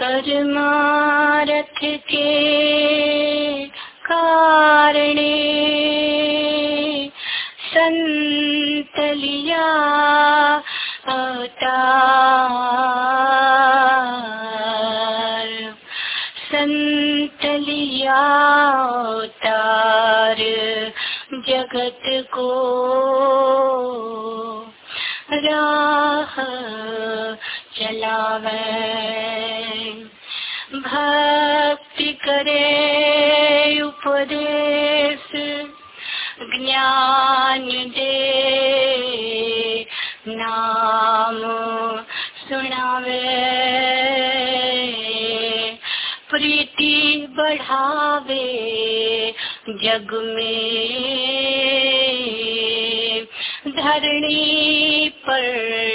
परमारथ के कारणे संत लिया अवतार। संत लिया अवतार जगत को राह चलावे। जग में धरणी पर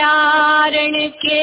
तारण के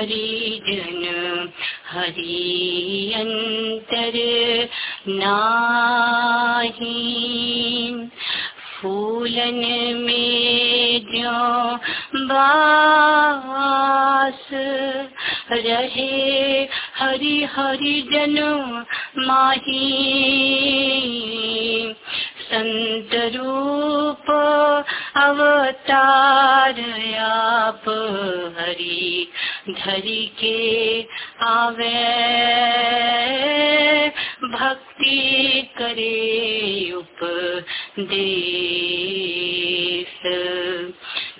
हरि जन हरि अंतर नाही। फूलन में जो बास रहे हरि हरि धरि के आवे। भक्ति करे उपदेश।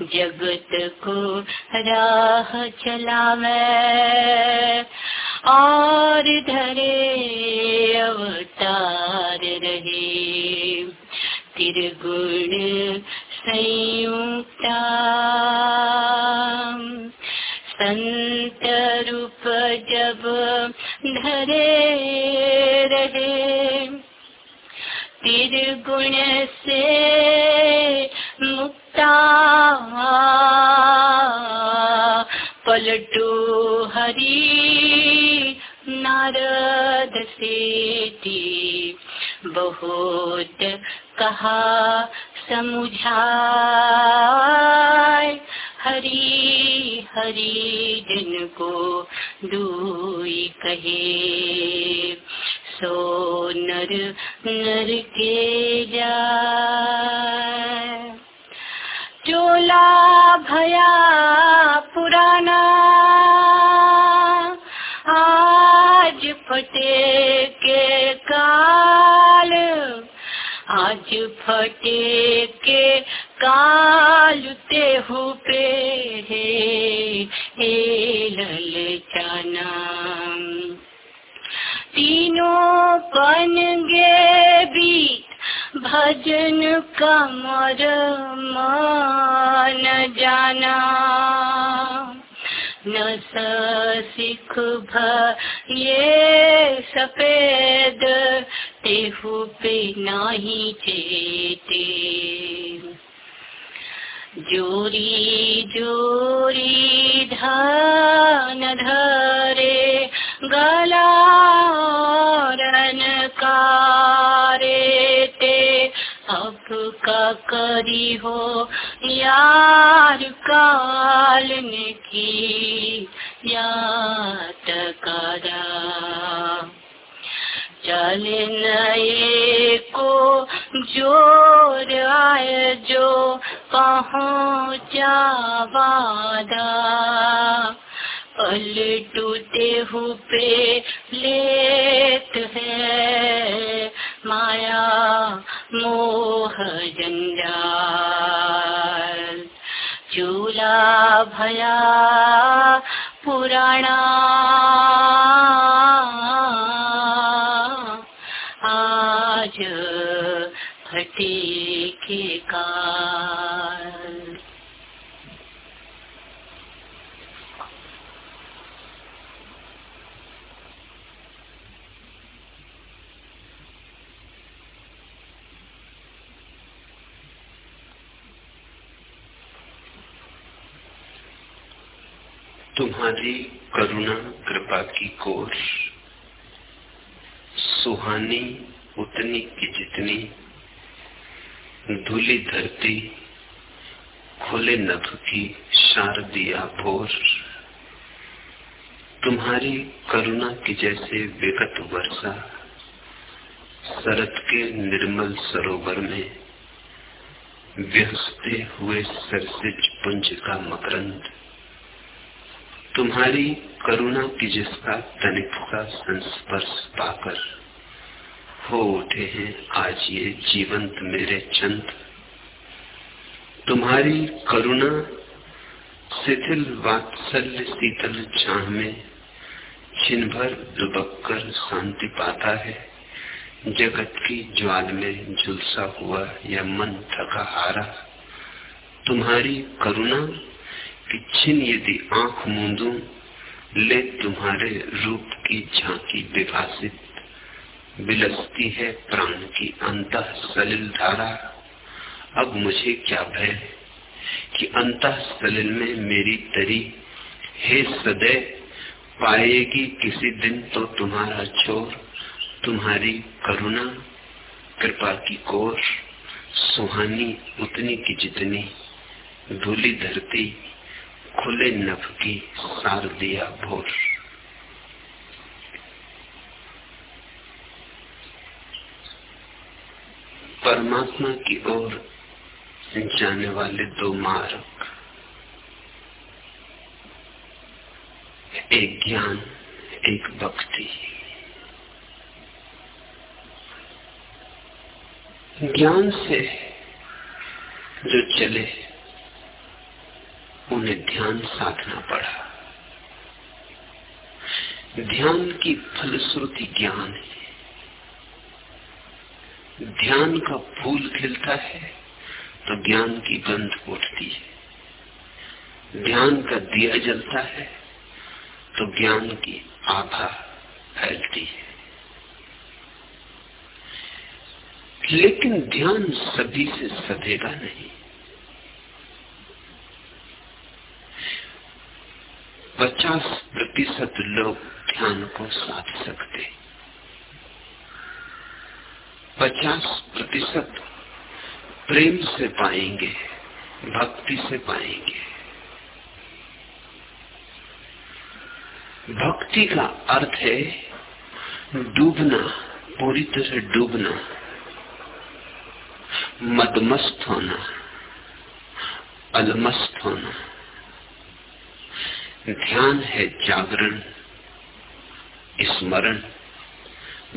जगत को राह चलावे। और धरे अवतार रहे। त्रिगुण संयुक्ता। संत रूप जब धरे रहे। त्रिगुण से मुक्ता पलटू हरि नारद सेठी। बहुत कहा समुझाय हरि। हरि दिन को दुई कहे। सो नर नर के जाय। चोला भया पुराना। आज फटे के काल, आज फटे पे हे ललचाना तीनों बन गे बीत, भजन कमर मान जाना। न सिख भ ये सफ़ेद, तेहु पे नाही चेते। जोरी जोरी धान धरे गलारन कारे ते। अब का करी हो यार काल ने की याद करा। चल नए को ज़ोर आए जो पहुँचा वादा। पल टूटे पे लेत है माया मोह जंजाल। चूला भया पुराना आज फटे के काल तुम्हारी करुणा, कृपा की कोर, सुहानी उतनी की जितनी, धूली धरती, खुले नभ की शारदिया भोर। तुम्हारी करुणा की जैसे विगत वर्षा, शरद के निर्मल सरोवर में व्यस्ते हुए सरसिज पुंज का मकरंद। तुम्हारी करुणा की जिसका तनिक सा संस्पर्श पाकर हो उठे हैं, आज ये जीवंत मेरे चंद। तुम्हारी करुणा शिथिल वात्सल्य शीतल छाह में छिन भर दुबक कर शांति पाता है। जगत की ज्वाल में झुलसा हुआ या मन थका हारा, तुम्हारी करुणा कि छिन यदि आँख मूंदू ले तुम्हारे रूप की झांकी विभाषित बिलसती है प्राण की अंत सलिल धारा। अब मुझे क्या भय कि अंत सलिल में मेरी तरी, हे सदैव, पाएगी किसी दिन तो तुम्हारा छोर तुम्हारी करुणा, कृपा की कोर, सुहानी उतनी की जितनी, धूली धरती खुले नभ की सार दिया भोर। परमात्मा की ओर जाने वाले दो मार्ग। एक ज्ञान, एक भक्ति। ज्ञान से जो चले उन्हें ध्यान साधना पड़ा। ध्यान की फलश्रुति ज्ञान है। ध्यान का फूल खिलता है तो ज्ञान की गंध उठती है। ध्यान का दिया जलता है तो ज्ञान की आभा फैलती है। लेकिन ध्यान सभी से सधेगा नहीं। पचास प्रतिशत लोग ध्यान को साध सकते पचास प्रतिशत प्रेम से पाएँगे, भक्ति से पाएँगे। भक्ति का अर्थ है डूबना, पूरी तरह डूबना, मदमस्त होना, अलमस्त होना। ध्यान है जागरण, स्मरण।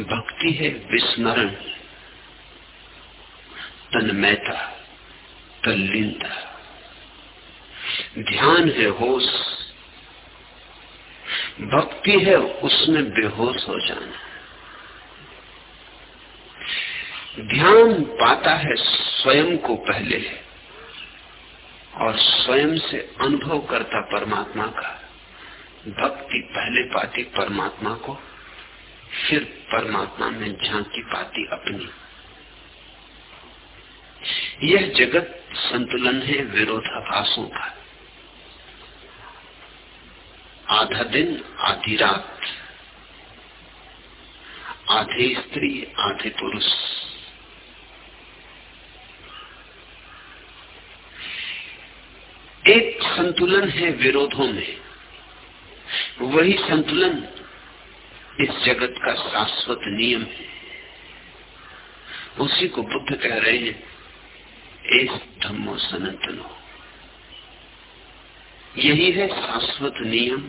भक्ति है विस्मरण। तन्मयता, तल्लीनता। ध्यान है होश। भक्ति है उसमें बेहोश हो जाना। ध्यान पाता है स्वयं को पहले। और स्वयं से अनुभव करता परमात्मा का। भक्ति पहले पाती परमात्मा को, फिर परमात्मा में झांकी पाती अपनी। यह जगत संतुलन है, विरोधाभासों का। आधा दिन, आधी रात। आधे स्त्री, आधे पुरुष। एक संतुलन है विरोधों में। वही संतुलन इस जगत का शाश्वत नियम है। उसी को बुद्ध कह रहे हैं एस धम्मो सनातनो। यही है शाश्वत नियम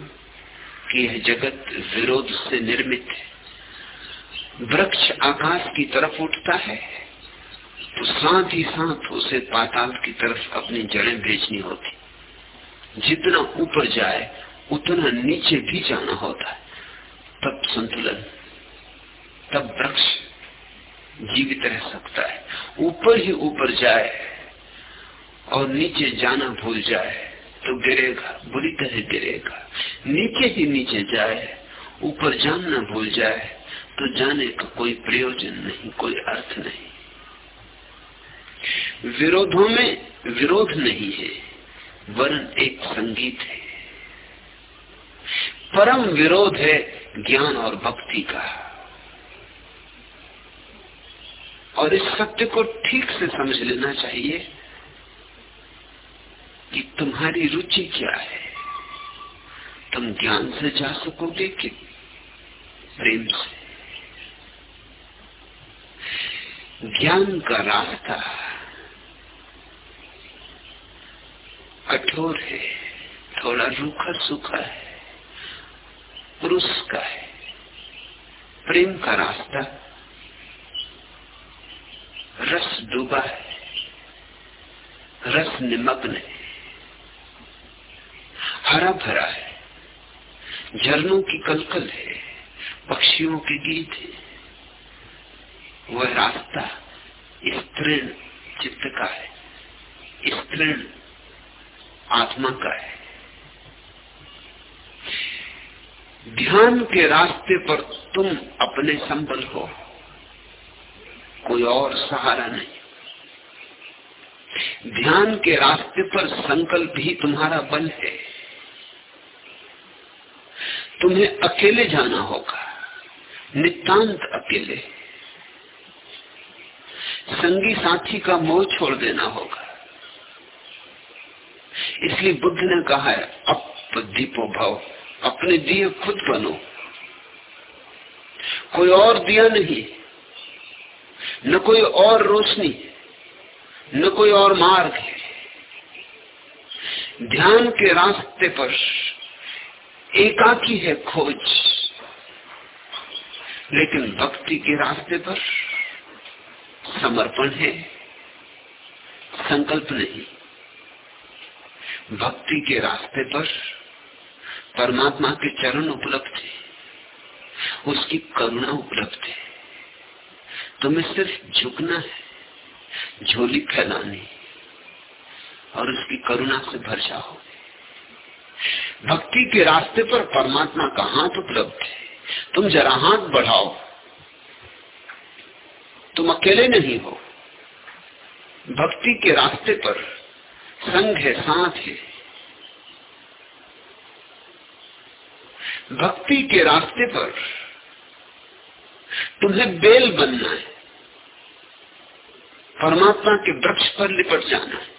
कि यह जगत विरोध से निर्मित है। वृक्ष आकाश की तरफ़ उठता है तो साथ ही साथ उसे पाताल की तरफ़ अपनी जड़ें भेजनी होती। जितना ऊपर जाए, उतना नीचे भी जाना होता है। तब संतुलन, तब वृक्ष जीवित रह सकता है। ऊपर ही ऊपर जाए और नीचे जाना भूल जाए तो गिरेगा, बुरी तरह गिरेगा। नीचे ही नीचे जाए, ऊपर जानना भूल जाए तो जाने का कोई प्रयोजन नहीं, कोई अर्थ नहीं। विरोधों में विरोध नहीं है। वर्ण एक संगीत है। परम विरोध है ज्ञान और भक्ति का। और इस सत्य को ठीक से समझ लेना चाहिए कि तुम्हारी रुचि क्या है। तुम ज्ञान से जा सकोगे कि प्रेम से? ज्ञान का रास्ता कठोर है, थोड़ा रूखा सूखा है पुरुष का है, प्रेम का रास्ता, रस डूबा है, रस निमग्न है, हरा भरा है, झरनों की कलकल है, पक्षियों के गीत है, वह रास्ता स्त्रीण चित्त का है स्त्रीण आत्मा का है। ध्यान के रास्ते पर तुम अपने संबल हो। कोई और सहारा नहीं। ध्यान के रास्ते पर संकल्प ही तुम्हारा बल है। तुम्हें अकेले जाना होगा। नितांत अकेले। संगी साथी का मोह छोड़ देना होगा। इसलिए बुद्ध ने कहा है अप दीपो भाव अपने दिए खुद बनो। कोई और दिया नहीं, न कोई और रोशनी, न कोई और मार्ग ध्यान के रास्ते पर एकाकी है खोज, लेकिन भक्ति के रास्ते पर समर्पण है, संकल्प नहीं। भक्ति के रास्ते पर परमात्मा के चरण उपलब्ध है। उसकी करुणा उपलब्ध है। तुम्हें सिर्फ़ झुकना है, झोली फैलानी और उसकी करुणा से भर जाओ। भक्ति के रास्ते पर परमात्मा का हाथ उपलब्ध है। तुम जरा हाथ बढ़ाओ। तुम अकेले नहीं हो। भक्ति के रास्ते पर संग है, साथ है। भक्ति के रास्ते पर तुम्हें बेल बनना है। परमात्मा के वृक्ष पर लिपट जाना है।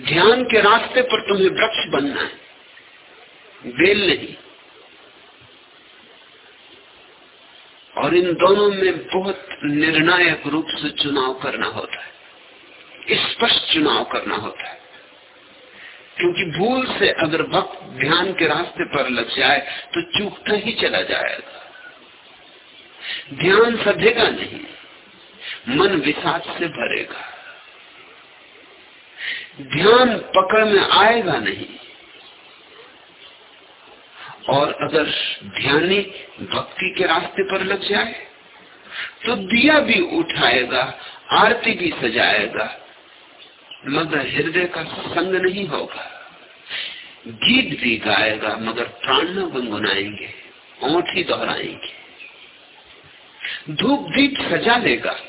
ध्यान के रास्ते पर तुम्हें वृक्ष बनना है। बेल नहीं। और इन दोनों में बहुत निर्णायक रूप से चुनाव करना होता है। स्पष्ट चुनाव करना होता है। क्योंकि भूल से अगर भक्त ध्यान के रास्ते पर लग जाए तो चूकता ही चला जाएगा। ध्यान सधेगा नहीं, मन विषाद से भरेगा। ध्यान पकड़ में आएगा नहीं। और अगर ध्यानी भक्ति के रास्ते पर लग जाए तो दिया भी उठाएगा, आरती भी सजाएगा मगर हृदय का संग नहीं होगा। गीत भी गाएगा, मगर प्राण न गुनगुनाएँगे ओठ ही दोहराएँगे। धूप दीप सजा लेगा,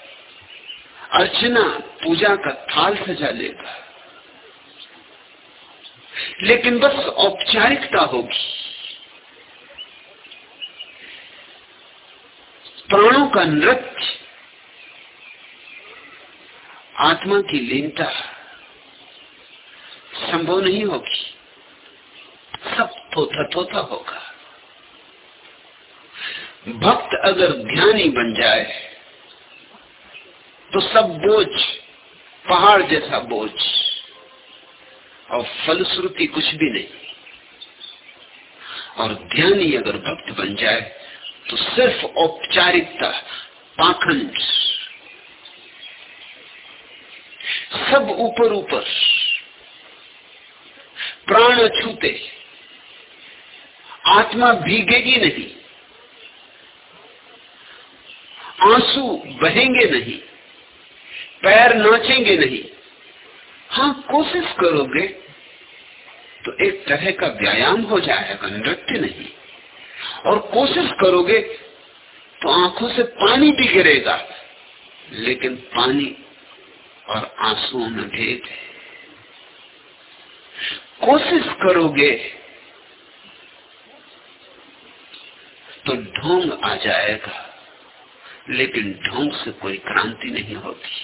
अर्चना, पूजा का थाल सजा लेगा। लेकिन बस औपचारिकता होगी। प्राणों का नृत्य, आत्मा की लीनता। संभव नहीं होगी। सब थोथा थोथा होगा। भक्त अगर ध्यानी बन जाए तो सब बोझ, पहाड़ जैसा बोझ, और फलश्रुति कुछ भी नहीं। और ध्यानी अगर भक्त बन जाए तो सिर्फ़ औपचारिकता, पाखंड। सब ऊपर ऊपर प्राण छूते, आत्मा भीगेगी नहीं, आँसू बहेंगे नहीं, पैर नाचेंगे नहीं। हाँ कोशिश करोगे तो एक तरह का व्यायाम हो जाएगा, नृत्य नहीं। और कोशिश करोगे तो आँखों से पानी भी गिरेगा, लेकिन पानी और आंसुओं में भेद है। कोशिश करोगे तो ढोंग आ जाएगा, लेकिन ढोंग से कोई क्रांति नहीं होती।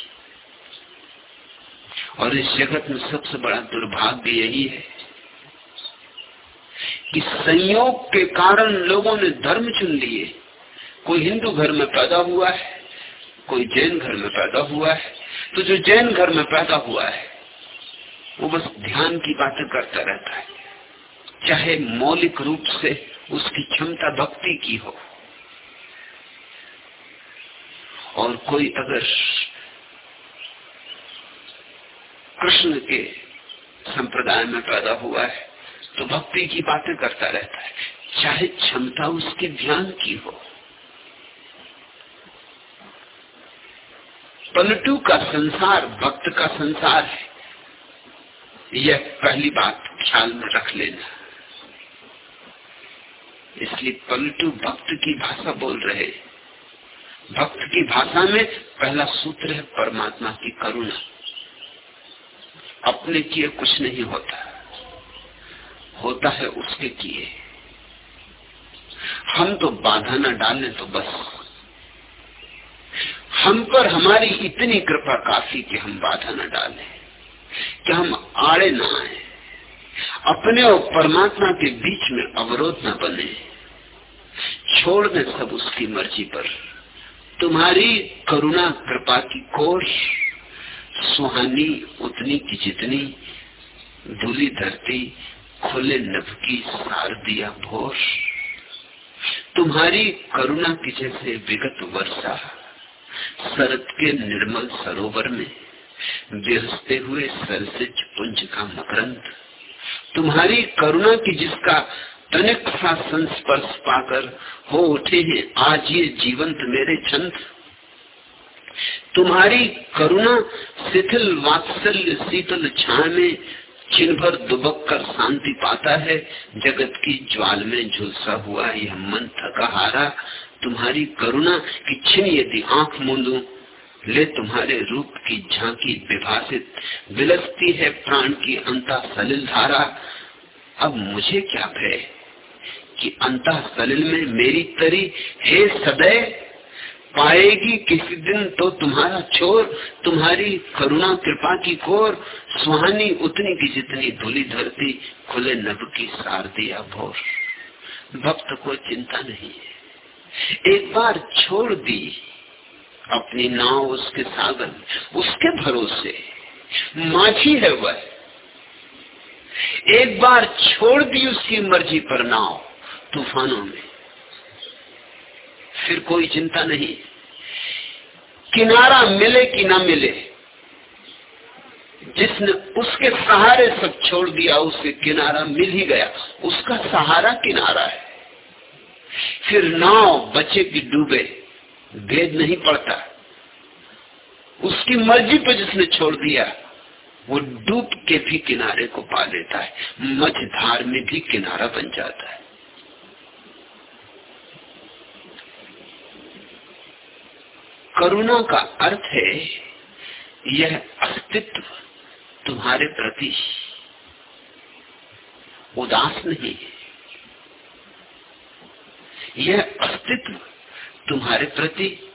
और इस जगत में सबसे बड़ा दुर्भाग्य यही है कि संयोग के कारण लोगों ने धर्म चुन लिए। कोई हिंदू घर में पैदा हुआ है, कोई जैन घर में पैदा हुआ है तो जो जैन घर में पैदा हुआ है वो बस ध्यान की बातें करता रहता है। चाहे मौलिक रूप से उसकी क्षमता भक्ति की हो। और कोई अगर कृष्ण के संप्रदाय में पैदा हुआ है तो भक्ति की बातें करता रहता है। चाहे क्षमता उसके ध्यान की हो। पलटू का संसार, भक्त का संसार है। यह पहली बात ख्याल में रख लेना। इसलिए पलटू भक्त की भाषा बोल रहे भक्त की भाषा में पहला सूत्र है परमात्मा की करुणा। अपने किए कुछ नहीं होता। होता है उसके किए। हम तो बाधा न डालें तो बस। हम पर हमारी इतनी कृपा काफ़ी कि हम बाधा न डालें। कि हम आड़े ना आए। अपने और परमात्मा के बीच में अवरोध न बने। छोड़ दें सब उसकी मर्ज़ी पर। तुम्हारी करुणा, कृपा की कोश सुहानी उतनी की जितनी धूली धरती, खुले नभ की सार दिया भोर। तुम्हारी करुणा की जैसे विगत वर्षा, शरद के निर्मल सरोवर में। बिरसते हुए सरसिज पुंज का मकरंद तुम्हारी करुणा की जिसका तनिक सा संस्पर्श पाकर हो उठे हैं, आज ये जीवंत मेरे छंद। तुम्हारी करुणा शिथिल वात्सल्य शीतल छा में चिन्ह भर दुबक कर शांति पाता है, जगत की ज्वाल में झुलसा हुआ यह मन थका हारा तुम्हारी करुणा की छिन यदि आँख मूंदू ले तुम्हारे रूप की झांकी विभाषित विलसती है प्राण की अंता सलिल धारा। अब मुझे क्या भय कि अंता सलिल में मेरी तरी हे सदैव पाएगी किसी दिन तो तुम्हारा छोर तुम्हारी करुणा कृपा की कोर, सुहानी उतनी की जितनी धुली धरती, खुले नभ की सार दिया भोर भक्त को चिंता नहीं है। एक बार छोड़ दी। अपनी नाव उसके सागर, उसके भरोसे। माझी है वह। एक बार छोड़ दी उसकी मर्ज़ी पर नाव, तूफानों में। फिर कोई चिंता नहीं। किनारा मिले कि ना मिले, जिसने उसके सहारे सब छोड़ दिया, उसे किनारा मिल ही गया। उसका सहारा किनारा है। फिर नाव बचे कि डूबे। भेद नहीं पड़ता। उसकी मर्ज़ी पर जिसने छोड़ दिया, वो डूब के भी किनारे को पा लेता है। मझधार में भी किनारा बन जाता है। करुणा का अर्थ है, यह अस्तित्व तुम्हारे प्रति उदास नहीं है। यह अस्तित्व तुम्हारे प्रति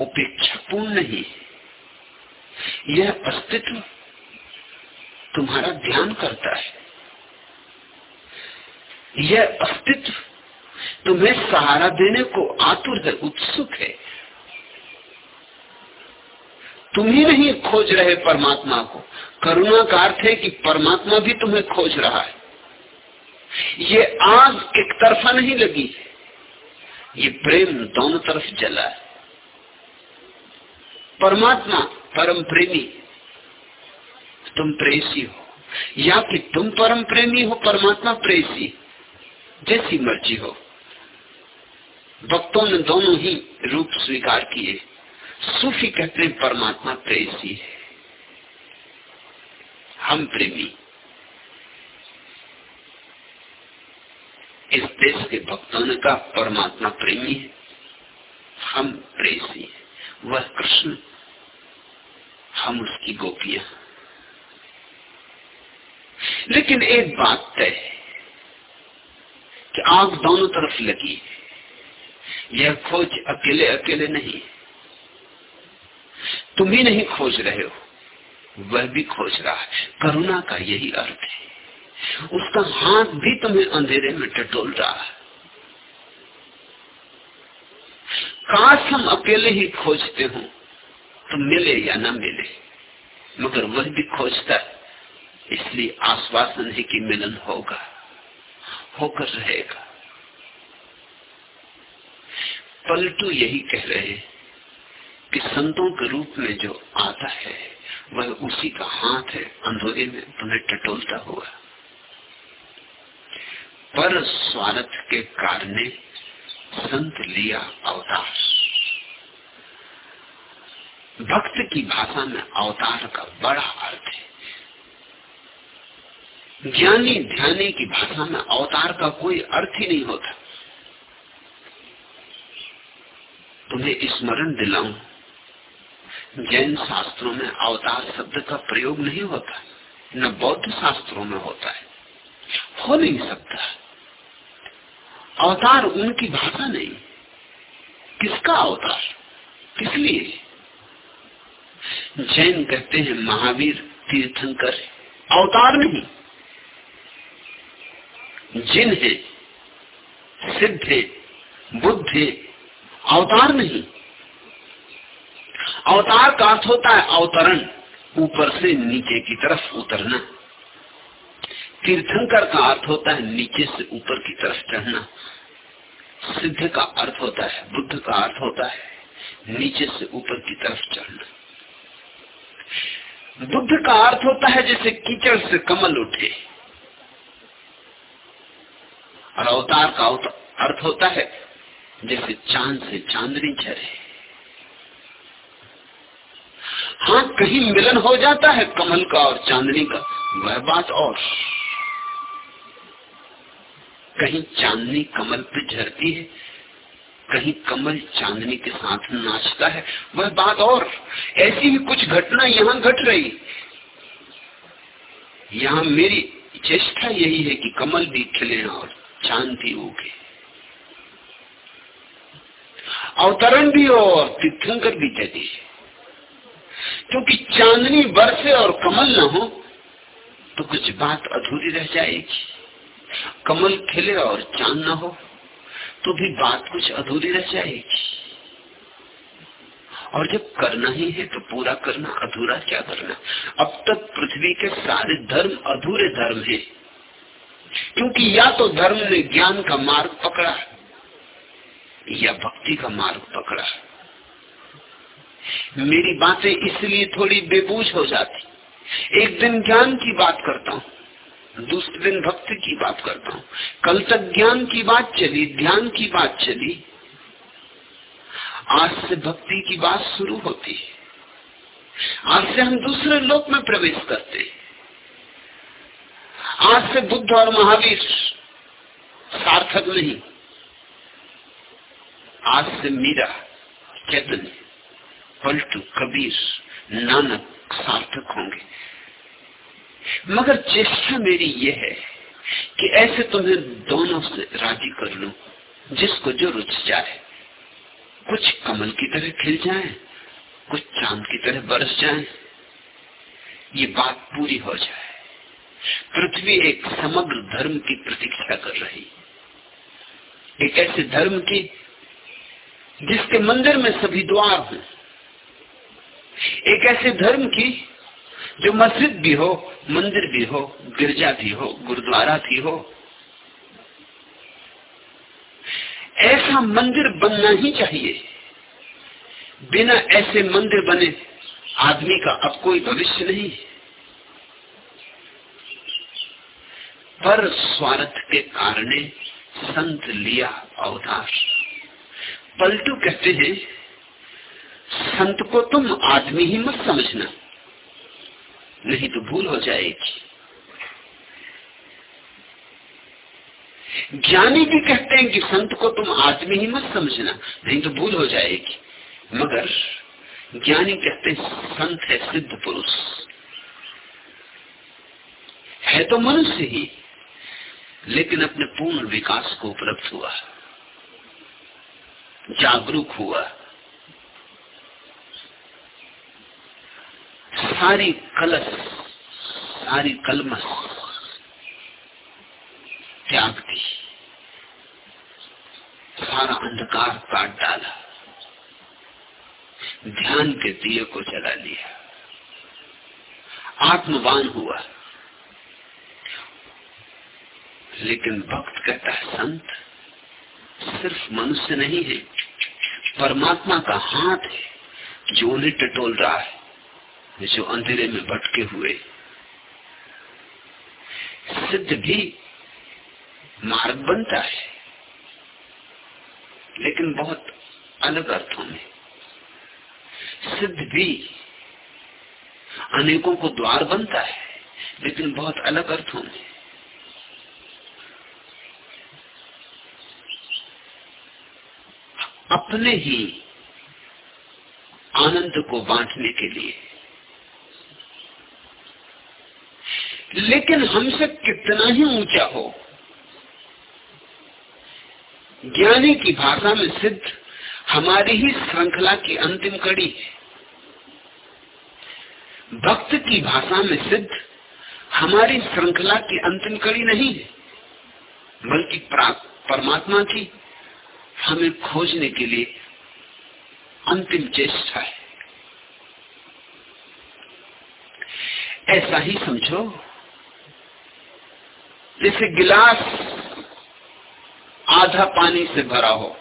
उपेक्षापूर्ण नहीं है। यह अस्तित्व तुम्हारा ध्यान करता है। यह अस्तित्व तुम्हें सहारा देने को आतुर है, उत्सुक है। तुम ही नहीं खोज रहे परमात्मा को। करुणा का अर्थ है कि परमात्मा भी तुम्हें खोज रहा है। ये आग एक तरफा नहीं लगी ये प्रेम दोनों तरफ़ जला है। परमात्मा परम प्रेमी, तुम प्रेसी हो। या कि तुम परम प्रेमी हो, परमात्मा प्रेसी, जैसी मर्ज़ी हो। भक्तों ने दोनों ही रूप स्वीकार किए। सूफी कहते हैं, परमात्मा प्रेसी है। हम प्रेमी। इस देश के भक्तों ने कहा परमात्मा प्रेमी है। हम प्रेसी है। वह कृष्ण, हम उसकी गोपियाँ। लेकिन एक बात तय है कि आग दोनों तरफ़ लगी यह खोज अकेले अकेले नहीं तुम ही नहीं खोज रहे हो, वह भी खोज रहा है। करुणा का यही अर्थ है। उसका हाथ भी तुम्हें अंधेरे में टटोल रहा है। काश हम अकेले ही खोजते हो तो मिले या ना मिले, मगर वह भी खोजता है, इसलिए आश्वासन है कि मिलन होगा, होकर रहेगा। पलटू यही कह रहे हैं कि संतों के रूप में जो आता है, वह उसी का हाथ है, अंधेरे में तुम्हें टटोलता हुआ। पर स्वार्थ के कारण संत लिया अवतार। भक्त की भाषा में अवतार का बड़ा अर्थ है। ज्ञानी ध्यानी की भाषा में अवतार का कोई अर्थ ही नहीं होता। तुम्हें स्मरण दिलाऊं, जैन शास्त्रों में अवतार शब्द का प्रयोग नहीं होता, न बौद्ध शास्त्रों में होता है। हो नहीं सकता। अवतार उनकी भाषा नहीं। किसका अवतार? किस लिए? जैन कहते हैं, महावीर तीर्थंकर अवतार नहीं। जिन है, सिद्ध है, बुद्ध है, अवतार नहीं। अवतार का अर्थ होता है अवतरण, ऊपर से नीचे की तरफ़ उतरना। तीर्थंकर का अर्थ होता है नीचे से ऊपर की तरफ़ चढ़ना। सिद्ध का अर्थ होता है, बुद्ध का अर्थ होता है नीचे से ऊपर की तरफ़ चढ़ना। बुद्ध का अर्थ होता है जैसे कीचड़ से कमल उठे। और अवतार का अर्थ होता है जैसे चाँद से चांदनी झरे हाँ कहीं मिलन हो जाता है कमल का और चांदनी का। वह बात और। कहीं चांदनी कमल पे झरती है, कहीं कमल चांदनी के साथ नाचता है। वह बात और, ऐसी ही कुछ घटना यहाँ घट रही। यहाँ मेरी चेष्टा यही है कि कमल भी खिले और चाँद भी उगे। अवतरण भी हो और तीर्थंकर भी जगे। क्योंकि चांदनी बरसे और कमल न हो तो कुछ बात अधूरी रह जाएगी। कमल खिले और चाँद न हो तो भी बात कुछ अधूरी रह जाएगी। और जब करना ही है तो पूरा करना, अधूरा क्या करना? अब तक पृथ्वी के सारे धर्म अधूरे धर्म है। क्योंकि या तो धर्म ने ज्ञान का मार्ग पकड़ा, या भक्ति का मार्ग पकड़ा। मेरी बातें इसलिए थोड़ी बेबूझ हो जाती। एक दिन ज्ञान की बात करता हूँ। दूसरे दिन भक्ति की बात करता हूँ। कल तक ज्ञान की बात चली, ध्यान की बात चली। आज से भक्ति की बात शुरू होती है। आज से हम दूसरे लोक में प्रवेश करते हैं। आज से बुद्ध और महावीर सार्थक नहीं। आज से मीरा चैतन्य पलटू, कबीर, नानक सार्थक होंगे। मगर चेष्टा मेरी ये है कि ऐसे तुम्हें दोनों से राज़ी कर लू, जिसको जो रुच जाए। कुछ कमल की तरह खिल जाए, कुछ चाँद की तरह बरस जाए। ये बात पूरी हो जाए। पृथ्वी एक समग्र धर्म की प्रतीक्षा कर रही। एक ऐसे धर्म की, जिसके मंदिर में सभी द्वार हों। एक ऐसे धर्म की जो मस्जिद भी हो, मंदिर भी हो, गिरजा भी हो, गुरुद्वारा भी हो, ऐसा मंदिर बनना ही चाहिए। बिना ऐसे मंदिर बने आदमी का अब कोई भविष्य नहीं पर स्वार्थ के कारण संत लिया अवतार। पलटू कहते हैं, संत को तुम आदमी ही मत समझना। नहीं तो भूल हो जाएगी। ज्ञानी भी कहते हैं कि संत को तुम आदमी ही मत समझना, नहीं तो भूल हो जाएगी। मगर ज्ञानी कहते हैं, संत है सिद्ध पुरुष। है तो मनुष्य ही, लेकिन अपने पूर्ण विकास को उपलब्ध हुआ, जागरूक हुआ। सारी कलश सारी कलमस त्याग दी सारा अंधकार काट डाला। ध्यान के दिए को जला लिया। आत्मवान हुआ। लेकिन भक्त कहता है, संत, सिर्फ़ मनुष्य नहीं है, परमात्मा का हाथ है, जो उन्हें टटोल रहा है। जो अंधेरे में भटके हुए, सिद्ध भी मार्ग बनता है, लेकिन बहुत अलग अर्थों में। सिद्ध भी अनेकों को द्वार बनता है, लेकिन बहुत अलग अर्थों में। अपने ही आनंद को बांटने के लिए लेकिन हमसे कितना ही ऊँचा हो। ज्ञानी की भाषा में सिद्ध हमारी ही श्रृंखला की अंतिम कड़ी है। भक्त की भाषा में सिद्ध हमारी श्रृंखला की अंतिम कड़ी नहीं है, बल्कि परमात्मा की हमें खोजने के लिए अंतिम चेष्टा है। ऐसा ही समझो जैसे गिलास आधा पानी से भरा हो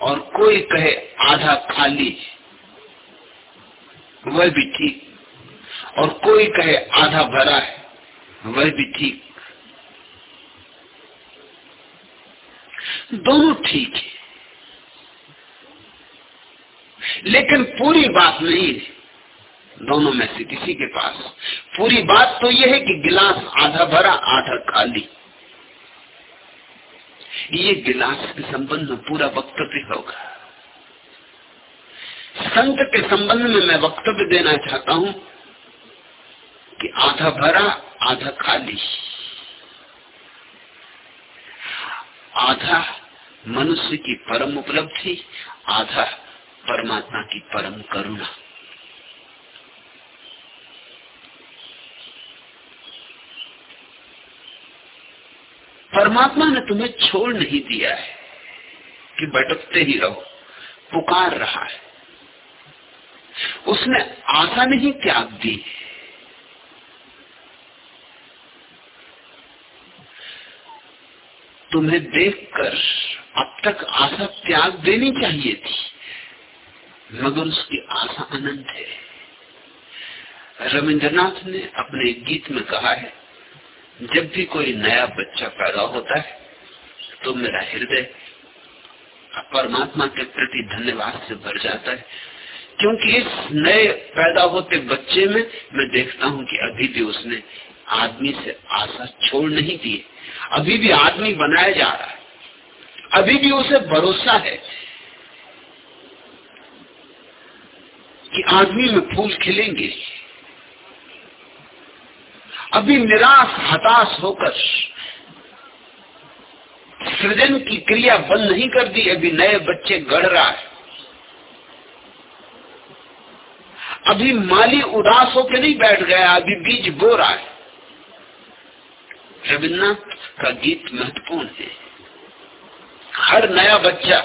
और कोई कहे आधा खाली, वह भी ठीक। और कोई कहे आधा भरा है, वह भी ठीक। दोनों ठीक है। लेकिन पूरी बात नहीं है। दोनों में से किसी के पास। पूरी बात तो यह है कि गिलास आधा भरा, आधा खाली। ये गिलास के संबंध में पूरा वक्तव्य होगा। संत के संबंध में मैं वक्तव्य देना चाहता हूँ कि आधा भरा, आधा खाली। आधा मनुष्य की परम उपलब्धि, आधा परमात्मा की परम करुणा। परमात्मा ने तुम्हें छोड़ नहीं दिया है कि भटकते ही रहो, पुकार रहा है। उसने आशा नहीं त्याग दी। तुम्हें देखकर अब तक आशा त्याग देनी चाहिए थी, मगर उसकी आशा अनंत है। रविंद्रनाथ ने अपने गीत में कहा है जब भी कोई नया बच्चा पैदा होता है तो मेरा हृदय परमात्मा के प्रति धन्यवाद से भर जाता है। क्योंकि इस नए पैदा होते बच्चे में मैं देखता हूँ कि अभी भी उसने आदमी से आशा छोड़ नहीं दी। अभी भी आदमी बनाया जा रहा है। अभी भी उसे भरोसा है कि आदमी में फूल खिलेंगे। अभी निराश, हताश होकर सृजन की क्रिया बंद नहीं कर दी, अभी नए बच्चे गढ़ रहा है। अभी माली उदास होकर नहीं बैठ गया, अभी बीज बो रहा है। रविन्द्रनाथ का गीत महत्वपूर्ण है। हर नया बच्चा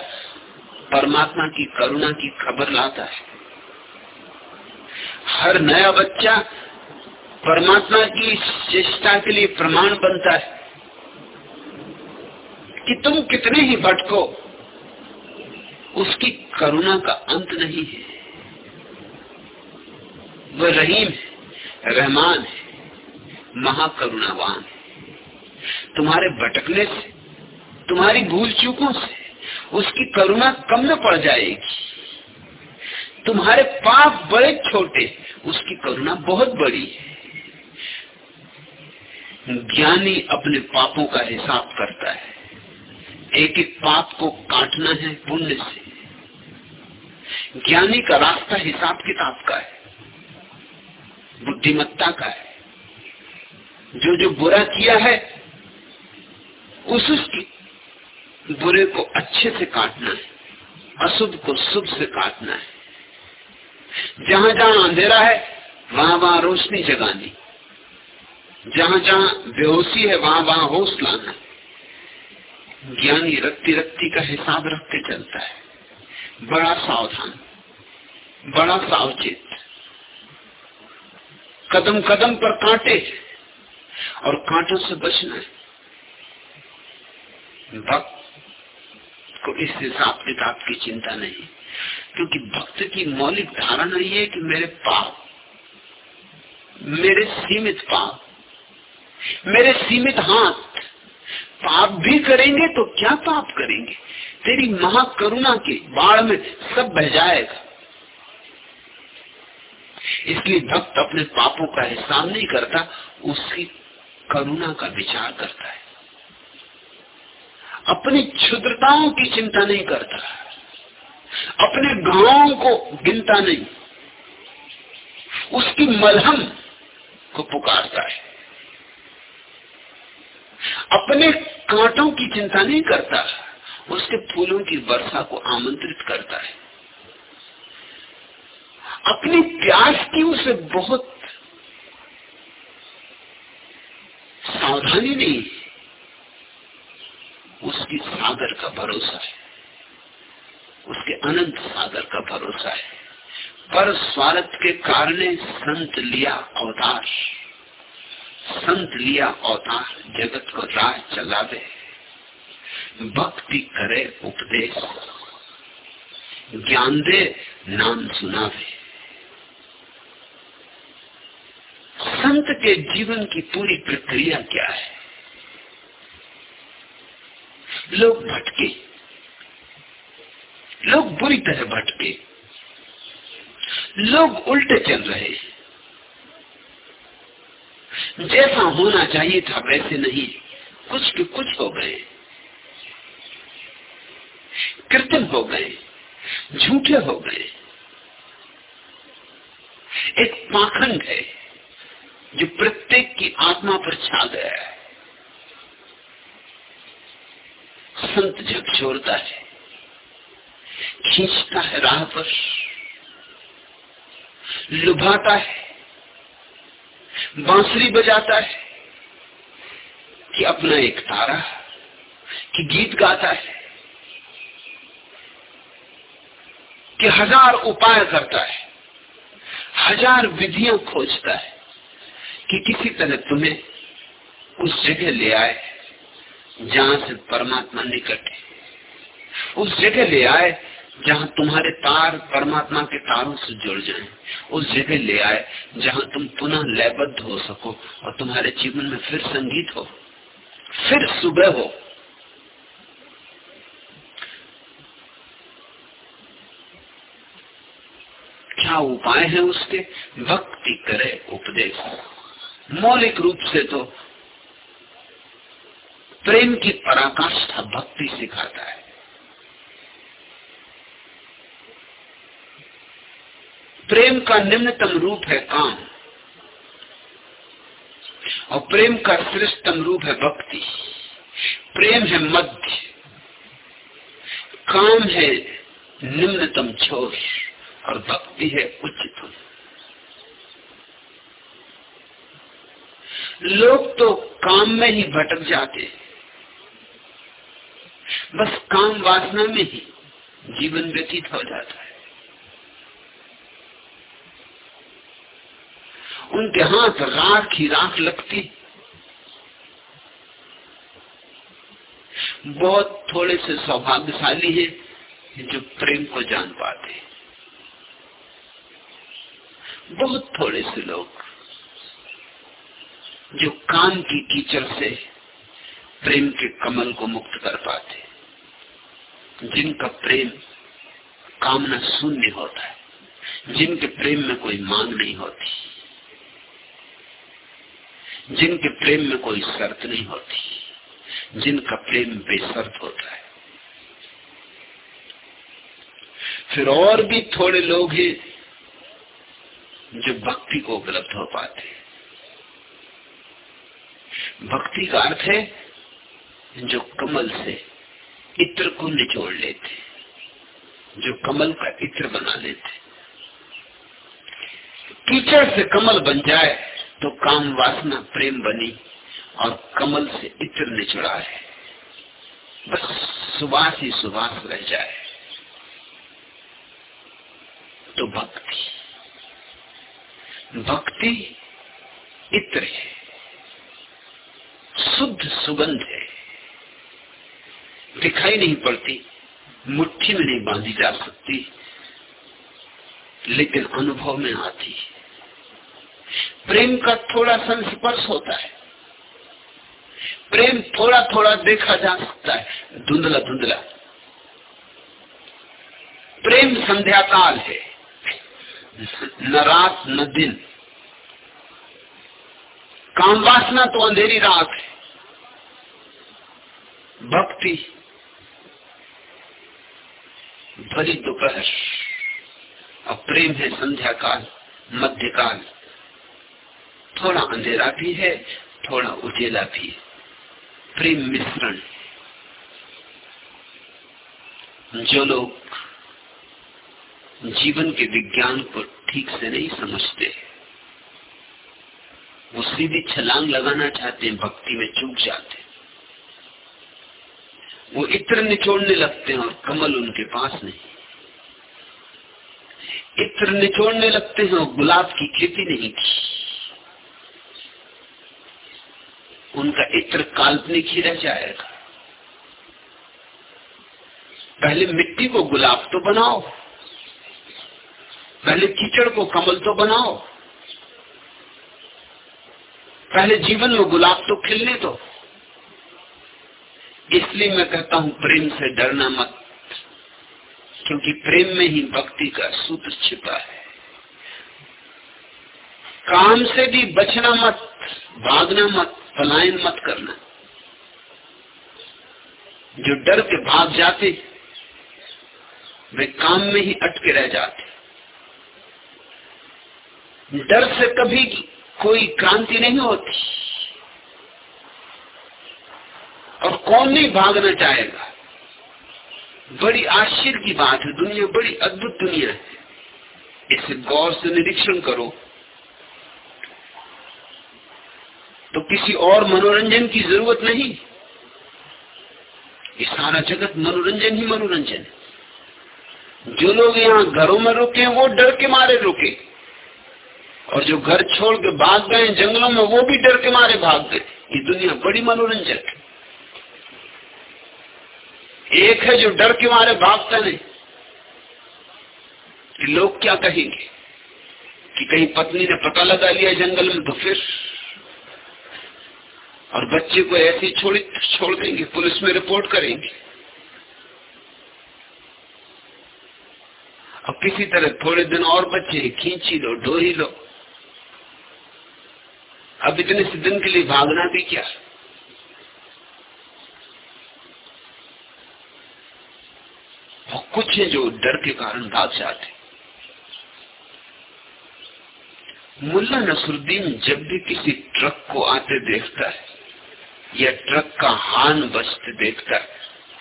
परमात्मा की करुणा की खबर लाता है। हर नया बच्चा परमात्मा की चेष्टा के लिए प्रमाण बनता है कि तुम कितने ही भटको, उसकी करुणा का अंत नहीं है। वह रहीम है, रहमान है, महाकरुणावान है। तुम्हारे भटकने से, तुम्हारी भूल चूकों से, उसकी करुणा कम न पड़ जाएगी। तुम्हारे पाप बड़े छोटे, उसकी करुणा बहुत बड़ी है। ज्ञानी अपने पापों का हिसाब करता है। एक एक पाप को काटना है पुण्य से। ज्ञानी का रास्ता हिसाब किताब का है। बुद्धिमत्ता का है। जो जो बुरा किया है, उस उसकी बुरे को अच्छे से काटना है, अशुभ को शुभ से काटना है। जहाँ जहाँ अंधेरा है, वहाँ वहाँ रोशनी जगानी। जहाँ जहाँ बेहोशी है, वहाँ वहाँ होश लाना ज्ञानी रत्ती रत्ती का हिसाब रख के चलता है। बड़ा सावधान, बड़ा सावचेत। कदम कदम पर कांटे और कांटों से बचना है। भक्त को इस हिसाब किताब की चिंता नहीं, क्योंकि भक्त की मौलिक धारणा ये है कि मेरे पाप, मेरे सीमित पाप मेरे सीमित हाथ, पाप भी करेंगे तो क्या पाप करेंगे? तेरी महाकरुणा के बाढ़ में सब बह जाएगा। इसलिए भक्त अपने पापों का हिसाब नहीं करता उसकी करुणा का विचार करता है। अपनी क्षुद्रताओं की चिंता नहीं करता, अपने गाँवों को गिनता नहीं, उसकी मलहम को पुकारता है। अपने कांटों की चिंता नहीं करता, उसके फूलों की वर्षा को आमंत्रित करता है। अपनी प्यास की उसे बहुत सावधानी नहीं, उसकी सागर का भरोसा है। उसके अनंत सागर का भरोसा है। पर स्वार्थ के कारण संत लिया अवतार। संत लिया अवतार जगत को राह चलावे भक्ति करे उपदेश। ज्ञान दे, नाम सुनावे। संत के जीवन की पूरी प्रक्रिया क्या है? लोग भटके। लोग बुरी तरह भटके। लोग उल्टे चल रहे जैसा होना चाहिए था, वैसे नहीं। कुछ के कुछ हो गए। कृत्रिम हो गए। झूठे हो गए। एक पाखंड है, जो प्रत्येक की आत्मा पर छा गया है। संत झकझोरता है, खींचता है राह पर, लुभाता है। बांसुरी बजाता है कि अपना एक तारा, कि गीत गाता है, कि हज़ार उपाय करता है, हज़ार विधियाँ खोजता है कि किसी तरह तुम्हें उस जगह ले आए जहाँ से परमात्मा निकट है। उस जगह ले आए जहाँ तुम्हारे तार परमात्मा के तारों से जुड़ जाएँ, उस जगह ले आए जहाँ तुम पुनः लयबद्ध हो सको और तुम्हारे जीवन में फिर संगीत हो फिर सुबह हो। क्या उपाय है उसके? भक्ति करे उपदेश। मौलिक रूप से तो प्रेम की पराकाष्ठा भक्ति सिखाता है। प्रेम का निम्नतम रूप है काम। और प्रेम का श्रेष्ठतम रूप है भक्ति। प्रेम है मध्य। काम है निम्नतम छोर। और भक्ति है उच्चतम। लोग तो काम में ही भटक जाते बस काम वासना में ही जीवन व्यतीत हो जाता है। उनके हाथ राख ही राख लगती। बहुत थोड़े से सौभाग्यशाली है जो प्रेम को जान पाते बहुत थोड़े से लोग जो काम की कीचड़ से प्रेम के कमल को मुक्त कर पाते जिनका प्रेम कामना शून्य होता है, जिनके प्रेम में कोई मांग नहीं होती। जिनके प्रेम में कोई शर्त नहीं होती, जिनका प्रेम बेसर्त होता है। फिर और भी थोड़े लोग हैं जो भक्ति को उपलब्ध हो पाते भक्ति का अर्थ है जो कमल से इत्र को निचोड़ लेते जो कमल का इत्र बना लेते कीचड़ से कमल बन जाए तो काम वासना प्रेम बनी और कमल से इत्र निचड़ा है बस सुबास ही सुबास रह जाए। तो भक्ति। भक्ति इत्र है। शुद्ध सुगंध है। दिखाई नहीं पड़ती, मुट्ठी में नहीं बांधी जा सकती, लेकिन अनुभव में आती है। प्रेम का थोड़ा संस्पर्श होता है। प्रेम थोड़ा थोड़ा देखा जा सकता है। धुंधला धुंधला। प्रेम संध्या काल है। न रात, न दिन। काम वासना तो अंधेरी रात है। भक्ति। भरी दोपहर। और प्रेम है संध्या काल, मध्य काल। थोड़ा अंधेरा भी है, थोड़ा उजेला भी है। प्रेम मिश्रण। जो लोग जीवन के विज्ञान को ठीक से नहीं समझते, वो सीधी छलांग लगाना चाहते हैं, भक्ति में चूक जाते वो इत्र निचोड़ने लगते हैं और कमल उनके पास नहीं। इत्र निचोड़ने लगते हैं और गुलाब की खेती नहीं की। उनका इत्र काल्पनिक ही रह जाएगा। पहले मिट्टी को गुलाब तो बनाओ, पहले कीचड़ को कमल तो बनाओ, पहले जीवन में गुलाब तो खिलने दो। इसलिए मैं कहता हूँ, प्रेम से डरना मत, क्योंकि प्रेम में ही भक्ति का सूत्र छिपा है। काम से भी बचना मत, भागना मत पलायन मत करना। जो डर के भाग जाते, वे काम में ही अटके रह जाते। डर से कभी कोई क्रांति नहीं होती। और कौन नहीं भागना चाहेगा? बड़ी आश्चर्य की बात है, दुनिया बड़ी अद्भुत दुनिया है। इसे गौर से निरीक्षण करो। तो किसी और मनोरंजन की ज़रूरत नहीं। ये सारा जगत मनोरंजन ही मनोरंजन है। जो लोग यहाँ घरों में रुके, वो डर के मारे रुके। और जो घर छोड़ के भाग गए, जंगलों में, वो भी डर के मारे भाग गए। ये दुनिया बड़ी मनोरंजन है। एक है जो डर के मारे भागता नहीं। कि लोग क्या कहेंगे? कि कहीं पत्नी ने पता लगा लिया जंगल में तो फिर और बच्चे को ऐसे छोड़ छोड़ देंगे, पुलिस में रिपोर्ट करेंगे। अब किसी तरह थोड़े दिन और बच्चे खींची लो ढो ही लो। अब इतने से दिन के लिए भागना भी क्या? और कुछ है जो डर के कारण भाग जाते मुल्ला नसरुद्दीन जब भी किसी ट्रक को आते देखता है या ट्रक का हान बचते देखता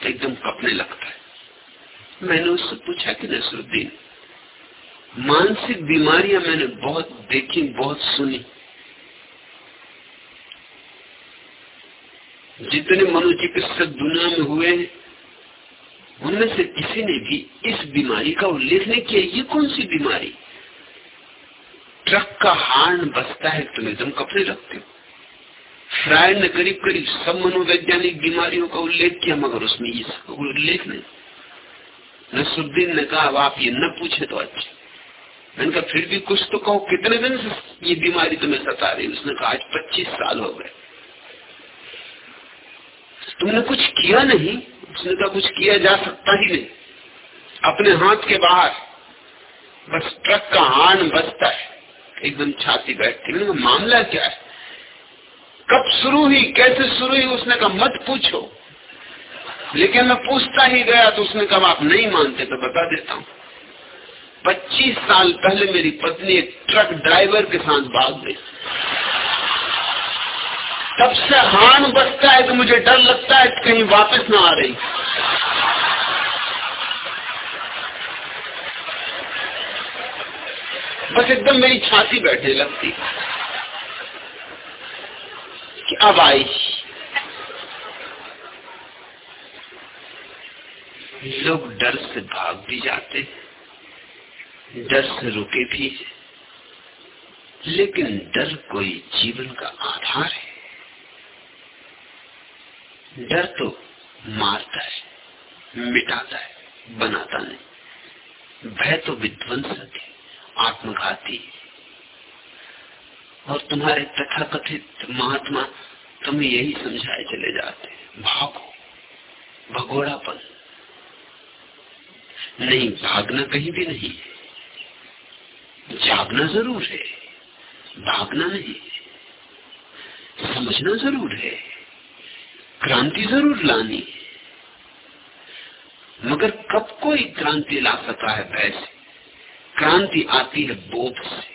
तो एकदम कपने लगता है। मैंने उससे पूछा कि नसरुद्दीन, मानसिक बीमारियाँ मैंने बहुत देखी, बहुत सुनी। जितने मनोचिकित्सक दुनिया में हुए हैं, उनमें से किसी ने भी इस बीमारी का उल्लेख नहीं किया, ये कौन सी बीमारी? ट्रक का हार्न बसता है, तुम एकदम कपड़े रखते हो। फ्रायड ने करीब करीब सब मनोवैज्ञानिक बीमारियों का उल्लेख किया मगर उसमें ये उल्लेख नहीं नसरुद्दीन ने कहा अब आप ये न पूछे तो अच्छा मैंने कहा फिर भी कुछ तो कहो कितने दिन से ये बीमारी तुम्हें सता रही उसने कहा आज पच्चीस साल हो गए तुमने कुछ किया नहीं उसने कहा कुछ किया जा सकता ही नहीं अपने हाथ के बाहर बस ट्रक का हार्न बसता है एकदम छाती बैठती कहा मामला क्या है कब शुरू हुई, कैसे शुरू हुई, उसने कहा, मत पूछो। लेकिन मैं पूछता ही गया तो उसने कहा, आप नहीं मानते तो बता देता हूँ। पच्चीस साल पहले मेरी पत्नी एक ट्रक ड्राइवर के साथ भाग गई। तब से हान बचता है तो मुझे डर लगता है कहीं वापस ना आ रही। बस एकदम मेरी छाती बैठने लगती। कि अब आई लोग डर से भाग भी जाते डर से रुके भी लेकिन डर कोई जीवन का आधार है। डर तो मारता है, मिटाता है, बनाता नहीं। भय तो विध्वंसक है, आत्मघाती है। और तुम्हारे तथाकथित महात्मा तुम्हें यही समझाए चले जाते भागो। भगोड़ापन। नहीं, भागना कहीं भी नहीं है। जागना ज़रूर है। भागना नहीं समझना ज़रूर है। क्रांति ज़रूर लानी मगर कब कोई क्रांति ला सका है भय से क्रांति आती है बोध से।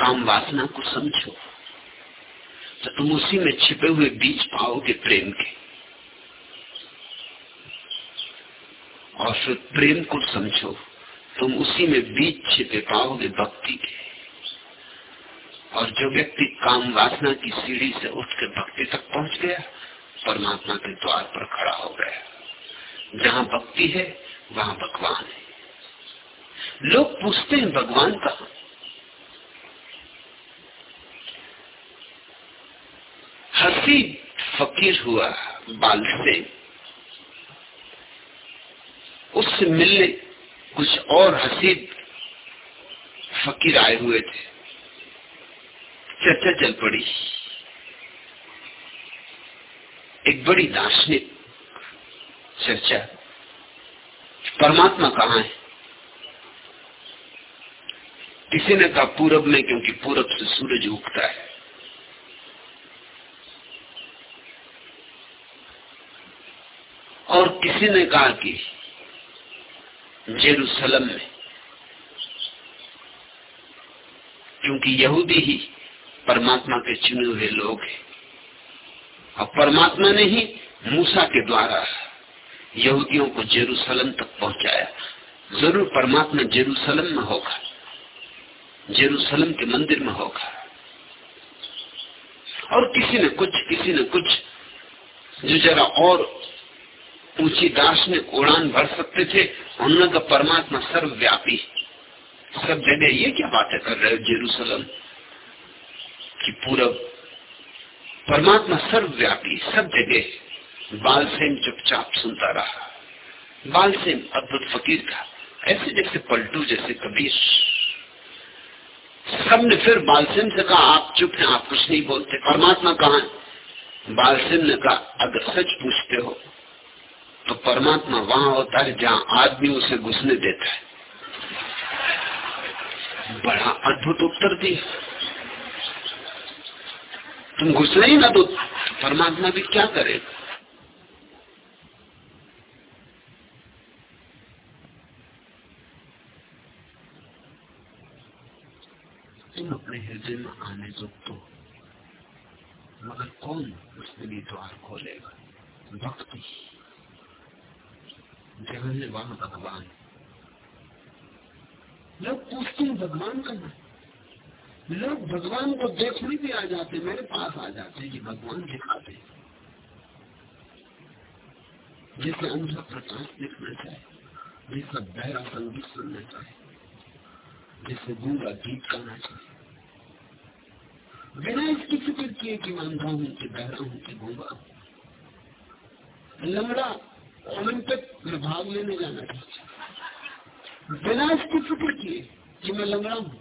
काम वासना को समझो तो तुम उसी में छिपे हुए बीज पाओगे प्रेम के। और फिर प्रेम को समझो, तुम उसी में बीज छिपे पाओगे भक्ति के। और जो व्यक्ति काम वासना की सीढ़ी से उठ के भक्ति तक पहुँच गया, परमात्मा के द्वार पर खड़ा हो गया। जहाँ भक्ति है, वहाँ भगवान है। लोग पूछते हैं, भगवान कहा? हसी फकीर हुआ बाल से। उससे मिलने कुछ और हसीब फकीर आए हुए थे। चर्चा चल पड़ी। एक बड़ी दार्शनिक चर्चा। परमात्मा कहाँ है? किसी ने कहा पूरब में, क्योंकि पूरब से सूरज उगता है। और किसी ने कहा कि जेरूसलम में, क्योंकि यहूदी ही परमात्मा के चुने हुए लोग हैं। और परमात्मा ने ही मूसा के द्वारा यहूदियों को जेरूसलम तक पहुँचाया। ज़रूर परमात्मा जेरूसलम में होगा, जेरूसलम के मंदिर में होगा। और किसी ने कुछ, किसी ने कुछ, जो जरा और ऊँची में उड़ान भर सकते थे? उन्होंने कहा, परमात्मा सर्वव्यापी सब जगह ये क्या बातें कर रहे हो, जेरूसलम? की पूरब परमात्मा सर्वव्यापी सब जगह। बालसेन चुपचाप सुनता रहा। बाल सेम अद्भुत फकीर था। ऐसे जैसे पलटू, जैसे कबीर। सबने फिर बालसेन से कहा, आप चुप हैं, आप कुछ नहीं बोलते। परमात्मा कहा बालसेन ने कहा, अगर सच पूछते हो तो परमात्मा वहाँ होता है जहाँ आदमी उसे घुसने देता है। बड़ा अद्भुत उत्तर दिया। तुम घुसना ही ना तो परमात्मा भी क्या करेगा तुम अपने हृदय में आने दो तो मगर कौन उसके लिए द्वार खोलेगा? भक्ति। जहाँ है वहाँ भगवान लोग पूछते हैं भगवान का लोग भगवान को देखने भी आ जाते मेरे पास आ जाते कि भगवान दिखाते जैसे अंधा प्रकाश देखना चाहे जैसा बहरा संगीत सुनना चाहे जैसे गूँगा गीत गाना चाहे बिना इसकी फ़िक्र किए कि मैं अंधा हूँ कि बहरा हूँ कि गूँगा लंगड़ा ओलंपिक में भाग लेने जाना चाहता बिना इसकी फ़िक्र किए कि मैं लंगड़ा हूँ।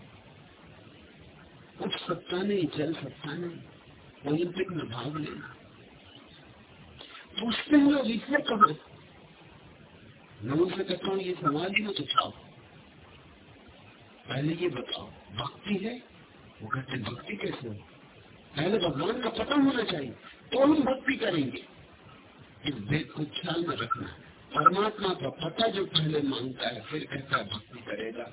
उठ सकता नहीं चल सकता नहीं, ओलंपिक में भाग लेना। पूछते हैं लोग इसलिए कहा मैं उनसे कहता हूँ, ये समाज में तो उठाओ। पहले ये बताओ, भक्ति है? वो कहते भक्ति कैसे हो? पहले भगवान का पता होना चाहिए तो हम भक्ति करेंगे। इस भेद को ख्याल में रखना परमात्मा का पता जो पहले माँगता है, फिर कहता भक्ति करेगा।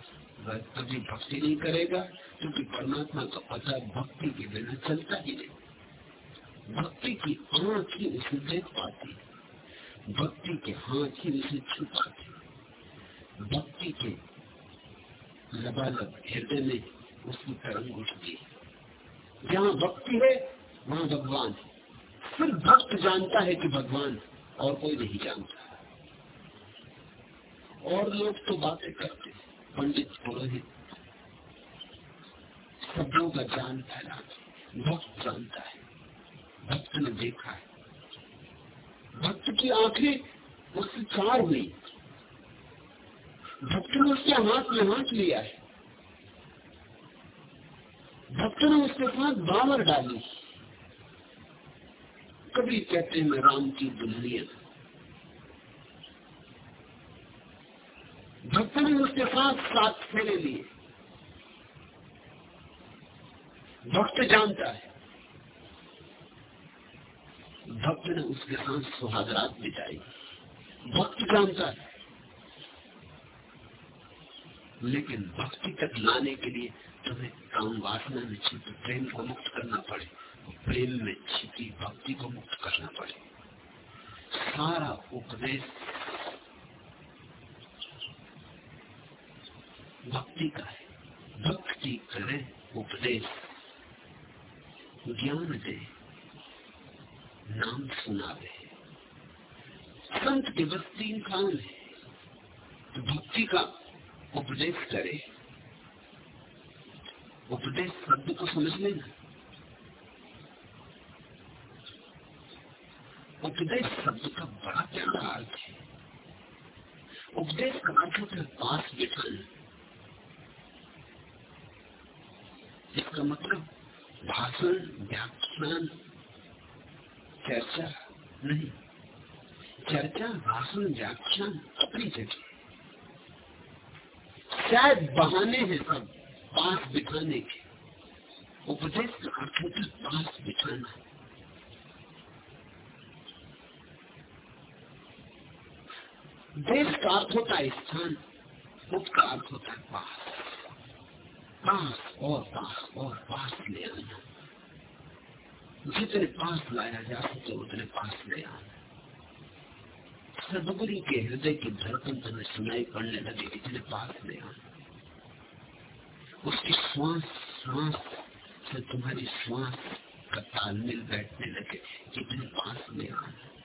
वह कभी भक्ति नहीं करेगा, क्योंकि परमात्मा का पता भक्ति के बिना चलता ही नहीं। भक्ति की आँख ही उसे देख पाती भक्ति के हाथ ही उसे छुपाती भक्ति के लबालब हृदय में उसकी तरंग उठती है। जहाँ भक्ति है, वहाँ भगवान है। सिर्फ़ भक्त जानता है कि भगवान और कोई नहीं जानता। और लोग तो बातें करते पंडित पुरोहित। शब्दों का ज्ञान फैला भक्त जानता है, भक्त ने देखा है। भक्त की आँखें उससे चार हुई। भक्त ने उसके हाथ में हाथ लिया है। भक्त ने उसके साथ बावर डाली। कभी कहते हैं राम की दुल्हनिया भक्त ने उसके साथ साथ फेरे लिए। भक्त जानता है। भक्त ने उसके साथ सुहागरात बिताई भक्त जानता है। लेकिन भक्ति तक लाने के लिए तुम्हें काम वासना में छिपे प्रेम को मुक्त करना पड़े। प्रेम में छिपी भक्ति को मुक्त करना पड़े। सारा उपदेश भक्ति का है। भक्ति करे, उपदेश ज्ञान दे, नाम सुनावे। संत के बस तीन काम है। भक्ति का उपदेश करे। उपदेश शब्द को समझ लेना। उपदेश शब्द का बड़ा प्यारा अर्थ है उपदेश का अर्थ होता है पास बिठाना इसका मतलब भाषण व्याख्यान चर्चा नहीं चर्चा भाषण व्याख्यान अपनी जगह शायद बहाने हैं सब पास बिठाने के उपदेश का अर्थ होता है पास बिठाना। देश का अर्थ होता है स्थान उप का अर्थ होता है पास। पास और पास और पास ले आना। जितने पास लाया जा सके उतने पास ले आना। सदगुरु के हृदय की धड़कन तुम्हें सुनाई पड़ने लगे, इतने पास ले आना। उसकी श्वास श्वास से तुम्हारी श्वास का तालमेल बैठने लगे, इतने पास ले आना।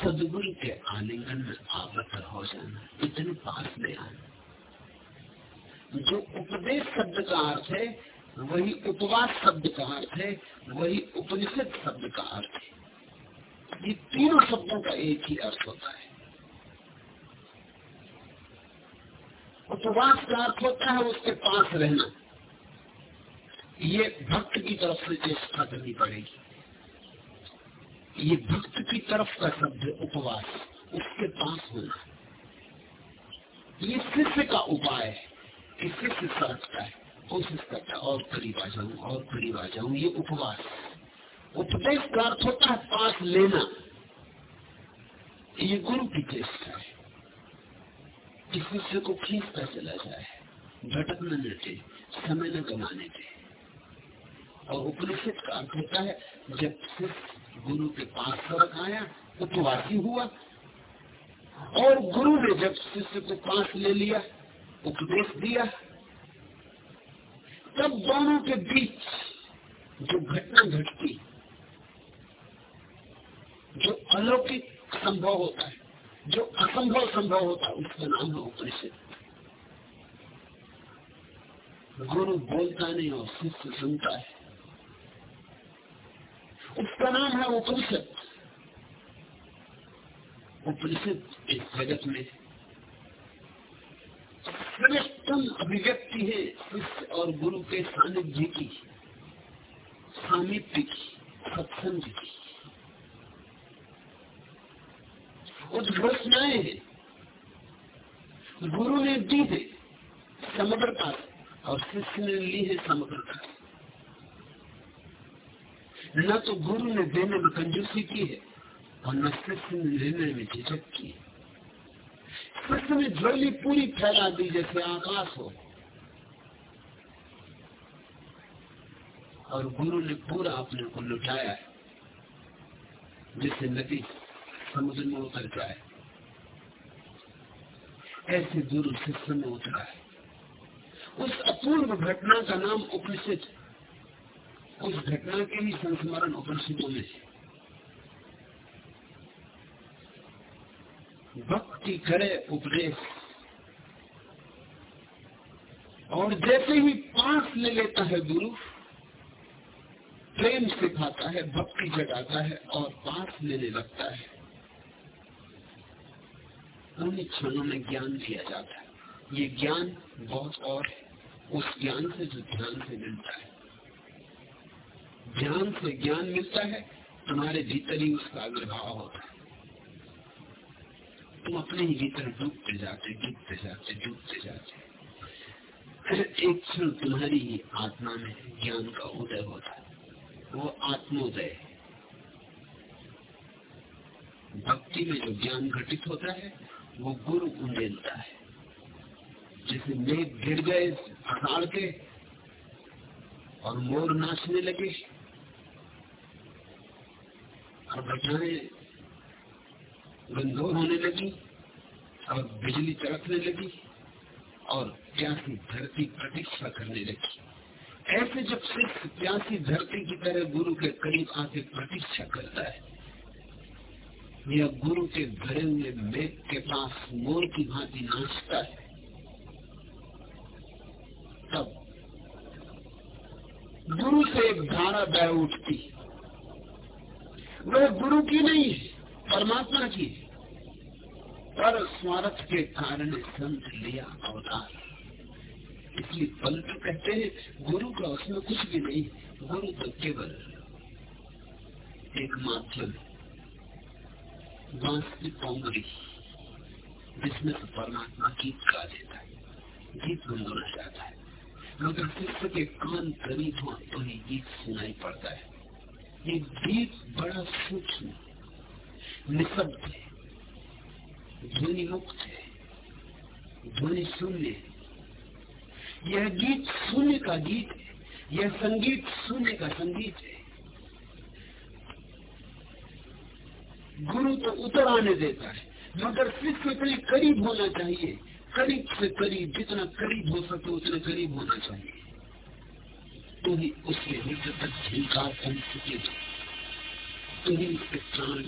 सदगुरु के आलिंगन में आवत हो जाना, इतने पास ले आना। जो उपदेश शब्द का अर्थ है, वही उपवास शब्द का अर्थ है, वही उपनिषद शब्द का अर्थ है। ये तीनों शब्दों का एक ही अर्थ होता है। उपवास का अर्थ होता है उसके पास रहना। ये भक्त की तरफ़ से चेष्टा करनी पड़ेगी ये भक्त की तरफ़ का शब्द उपवास उसके पास होना ये शिष्य का उपाय है किससे शिष्य रखता है, कोशिश करता है, और करीब आ जाऊँ और करीब आ जाऊँ ये उपवास। उपदेश का अर्थ होता है, पास लेना। ये गुरु की चेष्टा है कि शिष्य को खींचता चला जाए, भटक न दे समय न गंवाने दे। और उपनिषद का अर्थ होता है, जब शिष्य गुरु के पास सड़क आया, उपवासी हुआ। और गुरु ने जब शिष्य को पास ले लिया, उपदेश दिया, तब दोनों के बीच जो घटना घटती, जो अलौकिक संभव होता है, जो असंभव संभव होता है, उसका नाम है उपनिषद। गुरु बोलता नहीं और शिष्य सुनता है। उसका नाम है उपनिषद उपनिषद इस जगत में। श्रेष्ठतम अभिव्यक्ति है शिष्य और गुरु के सानिध्य की सामिप्य की, सत्संग की। उद्घोषणाएँ हैं। गुरु ने दी है समग्रता और शिष्य ने ली है समग्रता। न तो गुरु ने देने में कंजूसी की है, और न शिष्य ने लेने में झिझक की शिष्य ने ज्वली पूरी फैला दी जैसे आकाश हो। और गुरु ने पूरा अपने को लुटाया है जैसे नदी समुद्र में उतर जाए। ऐसे गुरु शिष्य में उतरा है। उस अपूर्व घटना का नाम उपनिषद उस घटना के ही संस्मरण उपनिषदों में है भक्ति करे उपदेश और जैसे ही पास ले लेता है गुरु, प्रेम सिखाता है, भक्ति जगाता है और पास लेने लगता है। उन्हीं क्षणों में ज्ञान दिया जाता है। ये ज्ञान बहुत और है। उस ज्ञान से जो ध्यान से मिलता है। ध्यान से ज्ञान मिलता है, तुम्हारे भीतर ही उसका आविर्भाव होता है। तुम अपने ही भीतर डूबते जाते डूबते जाते डूबते जाते। एक क्षण तुम्हारी ही आत्मा में ज्ञान का उदय होता है। वो आत्मोदय भक्ति में जो ज्ञान घटित होता है, वो गुरु उंडेलता है। जैसे मेघ गिर गए अखाड़ के, और मोर नाचने लगे। और घटनाएँ गंदोर होने लगी, और बिजली चड़कने लगी, और प्यासी धरती प्रतीक्षा करने लगी। ऐसे जब सिर्फ़ प्यासी धरती की तरह गुरु के करीब आके प्रतीक्षा करता है, या गुरु के भरे हुए मेघ के पास मोर की भांति नाचता है, तब गुरु से एक धारा बह उठती। वह गुरु की नहीं है परमात्मा की। है पर स्वार्थ के कारण संत लिया अवतार। इसलिए पल तो कहते हैं, गुरु का उसमें कुछ भी नहीं, गुरु तो केवल एक माध्यम बाँस की पोंगरी जिसमें तो परमात्मा गीत गा देता है, गीत गुनगुना जाता है। मगर शिष्य के कान करीब हो तो ही गीत सुनाई पड़ता है। ये गीत बड़ा सूक्ष्म निशब्द है। ध्वनि मुक्त है। ध्वनि शून्य यह गीत शून्य का गीत है। यह संगीत शून्य का संगीत है। गुरु तो उतर आने देता है। मगर शिष्य इतने करीब होना चाहिए। करीब से करीब, जितना करीब हो सके उतने करीब होना चाहिए। तो ही उसके हृदय तक झिलकार बन सके तो ही उसके प्राण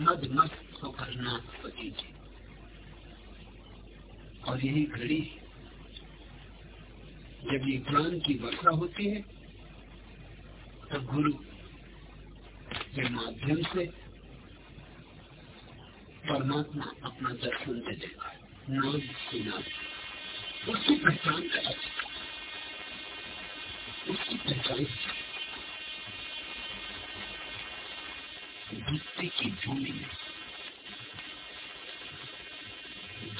मद मस्त होकर नाच सकेगी और यही घड़ी जब ये ज्ञान की वर्षा होती है तो गुरु के माध्यम से परमात्मा अपना दर्शन दे देगा नाम सुना उसकी पहचान करा उसकी की भूमि में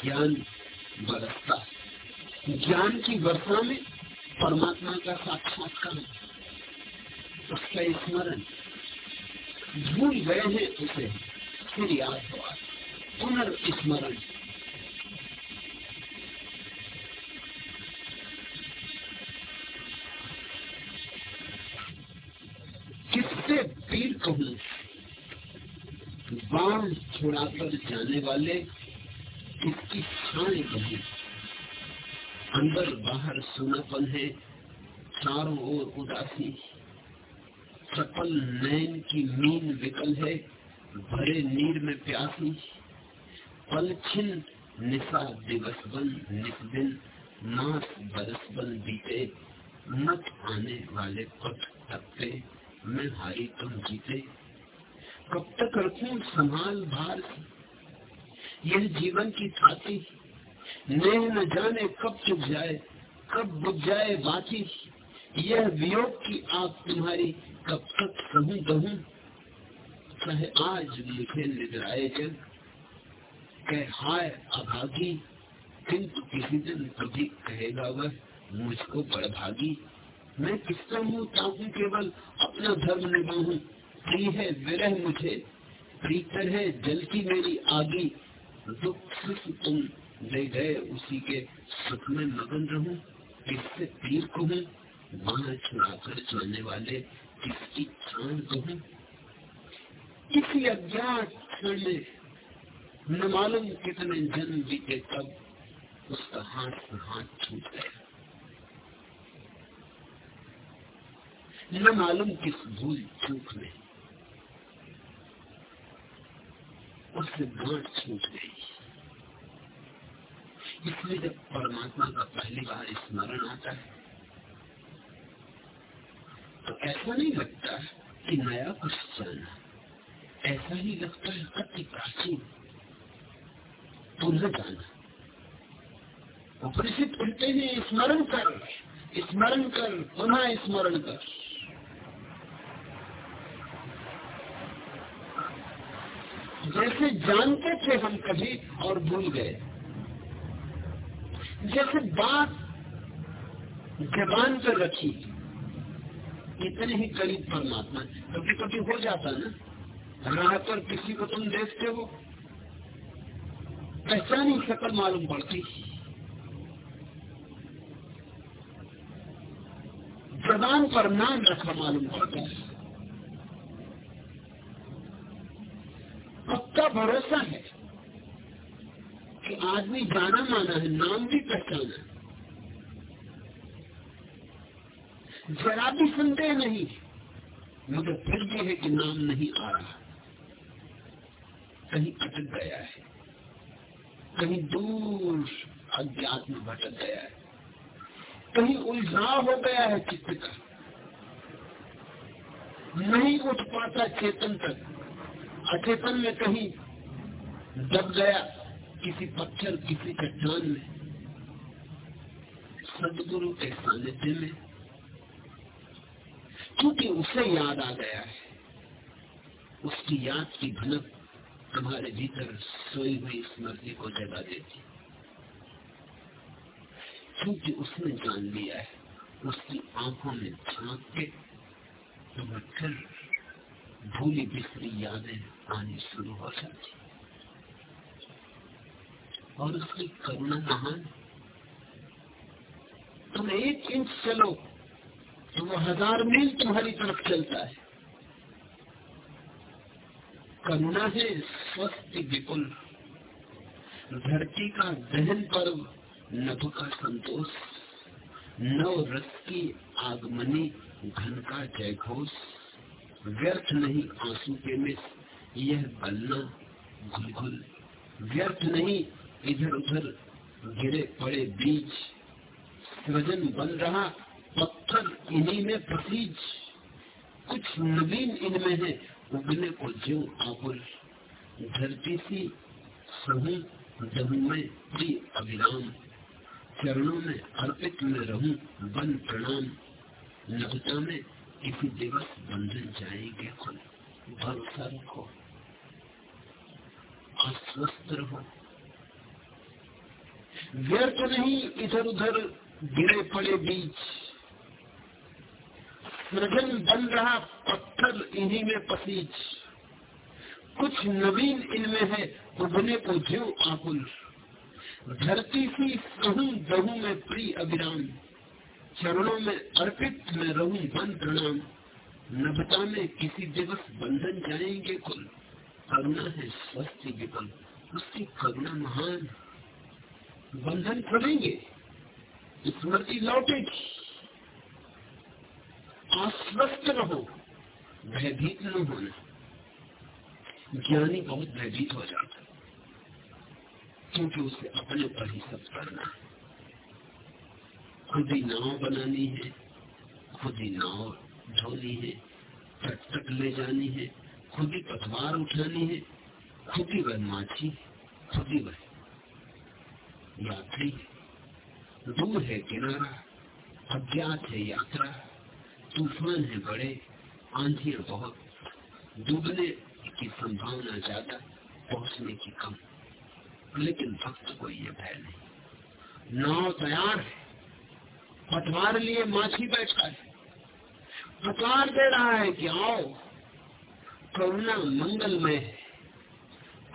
ज्ञान बरसता ज्ञान की वर्षा में परमात्मा का साक्षात्कार उसका स्मरण। भूल गए हैं उसे। फिर याद हुआ पुनर्स्मरण। पीर कहूँ बाण छुड़ाकर जाने वाले किसकी छाए कहूँ अंदर बाहर सुनापन है, चारों ओर उदासी। सफल नैन की मीन विकल है, भरे नीर में प्यासी। पल छिन निशा दिवस बन निस्दिन मास बरस बन बीते, मत आने वाले पट तकते मैं हारी तुम जीते। कब तक रखू संभाल भार यह जीवन की थाती नेह न जाने कब चुप जाए, कब बुझ जाए बाती यह वियोग की आग तुम्हारी कब तक सहू दहू चाहे आज मुझे निद्राए जग कह हाय अभागी। किंतु किसी दिन कभी कहेगा वह मुझको बड़भागी। मैं किसका मुँह चाहूँ केवल अपना धर्म निभाऊ प्रिय है, विरह मुझे। प्रीतर है, जल की मेरी आगी। दुख सुख तुम ले गए, उसी के सुख में मगन रहूँ। किससे पीर कहूँ वहाँ छुड़ाकर जाने वाले किसकी छान कहूँ किसी अज्ञात क्षण में न मालूम कितने जन्म बीते तब उसका हाथ हाथ छूट गया। न मालूम किस भूल चूक में उससे गांठ छूट गई। इसलिए जब परमात्मा का पहली बार स्मरण आता है तो ऐसा नहीं लगता कि नया कुछ जाना ऐसा ही लगता है अति प्राचीन। पुनः जाना। उपनिषद कहते हैं, स्मरण कर स्मरण कर, पुनः स्मरण कर। जैसे जानते थे हम कभी और भूल गए। जैसे बात जबान पर रखी, इतने ही करीब परमात्मा, कभी कभी हो जाता ना, राह पर किसी को तुम देखते हो, पहचान सकल मालूम पड़ती। जबान पर नाम रखा मालूम पड़ता। है भरोसा है कि आदमी जाना माना है, नाम भी पहचाना जरा भी संदेह नहीं, मगर फिर भी है कि नाम नहीं आ रहा। कहीं अटक गया है, कहीं दूर अज्ञात में भटक गया है, कहीं उलझाव हो गया है चित्त का। नहीं उठ पाता चेतन तक। अचेतन में कहीं दब गया, किसी पत्थर, किसी चट्टान में। सदगुरु के सानिध्य में। क्योंकि उसे याद आ गया है, उसकी याद की भनक तुम्हारे भीतर सोई हुई स्मृति को जगा देती। क्योंकि उसने जान लिया है, उसकी आँखों में झाँक के तुम्हें फिर भूली बिखरी यादें आनी शुरू हो जाती और उसकी करुणा महान। तुम एक इंच चलो तो वो हज़ार मील तुम्हारी तरफ़ चलता है। करुणा है स्वस्थ विपुल। धरती का दहन पर्व, नभ का संतोष। नव रस की आगमनी घन का जय घोष व्यर्थ नहीं आँसू के मिस, यह बलना घुल घुल व्यर्थ नहीं, इधर उधर गिरे पड़े बीज। सृजन बन रहा पत्थर इन्हीं में प्रसीज कुछ नवीन इनमें है उगने को जो आकुल। धरती सी सहू में प्रिय अभिराम। चरणों में अर्पित में रहूँ बन प्रणाम। नभता में किसी दिवस बंधन जाएँगे खुद। भरोसा रखो अस्वस्थ रहो। व्यर्थ नहीं इधर उधर गिरे पड़े बीच। सृजन बन रहा पत्थर, इन्हीं में पसीज कुछ नवीन इनमें है उभने को जो आकुल। धरती सी सहू दहू में प्रिय अभिराम। चरणों में अर्पित में रहूँ बन प्रणाम नभता में किसी दिवस बंधन जाएँगे कुल। करुणा है स्वस्थ विपल उसकी करुणा महान बंधन खुलेंगे स्मृति लौटेगी। आश्वस्त रहो, भयभीत न होना। ज्ञानी बहुत भयभीत हो जाता क्योंकि उसे अपने पर ही सब करना खुद ही नाव बनानी है, खुद ही नाव धोनी है तट तक ले जानी है, खुद ही पथवार उठानी है, खुद ही वह माछी खुद ही वह यात्री दूर है किनारा, अज्ञात है यात्रा, तूफ़ान है बड़े, आंधी बहुत, डूबने की संभावना ज़्यादा, पहुँचने की कम। लेकिन भक्त को यह भय नहीं। नाव तैयार है पटवार लिए माछी बैठा है पटवार दे रहा है कि आओ, करुणा मंगलमय है।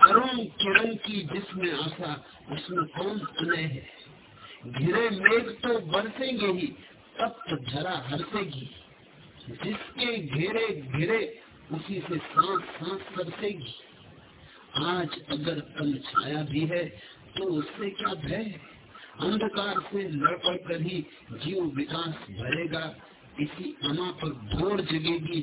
अरुण किरण की जिसमें आशा, उसमें कौन सुने है? घिरे मेघ तो बरसेंगे ही तब तो हरसेगी। जिसके घेरे घिरे, उसी से सांस सांस बरसेगी आज अगर कल छाया भी है तो उससे क्या भय अंधकार से लड़ कर ही जीव विकास भरेगा। इसी अमा पर भोर जगेगी,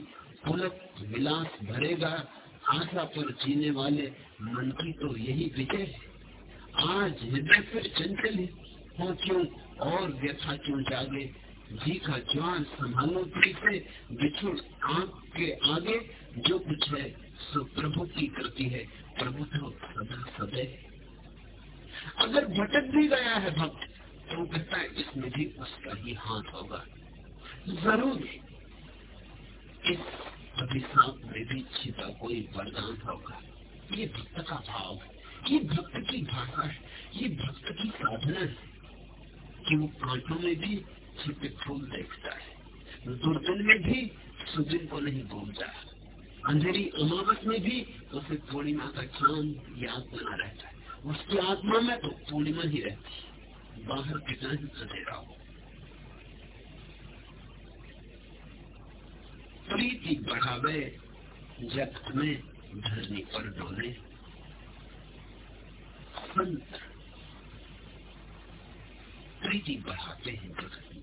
पुलक विलास भरेगा। आशा पर जीने वाले मन की तो यही विजय है। आज हृदय फिर चंचल है। हो क्यों और व्यथा क्यों जागे? जी का ज्वार संभालो से, बिछुड़ आँख के आगे। जो कुछ है, सो प्रभु की करती है। प्रभु तो सदा सदैव अगर भटक भी गया है भक्त तो वो कहता है, इसमें भी उसका ही हाथ होगा। ज़रूर। इस अभिशाप में भी छिपा कोई वरदान होगा। ये भक्त का भाव ये भक्त की भाषा है। ये भक्त की साधना है कि वो कांटों में भी छिपे फूल देखता है। दुर्दिन में भी सुदिन को नहीं भूलता। अंधेरी अमावस में भी उसे पूर्णिमा का चाँद याद बना रहता है। उसकी आत्मा में तो पूर्णिमा ही रहती बाहर कितना ही अंधेरा हो। प्रीति बढ़ावे, जगत में धरनी पर डोले। संत प्रीति बढ़ाते हैं जगत में।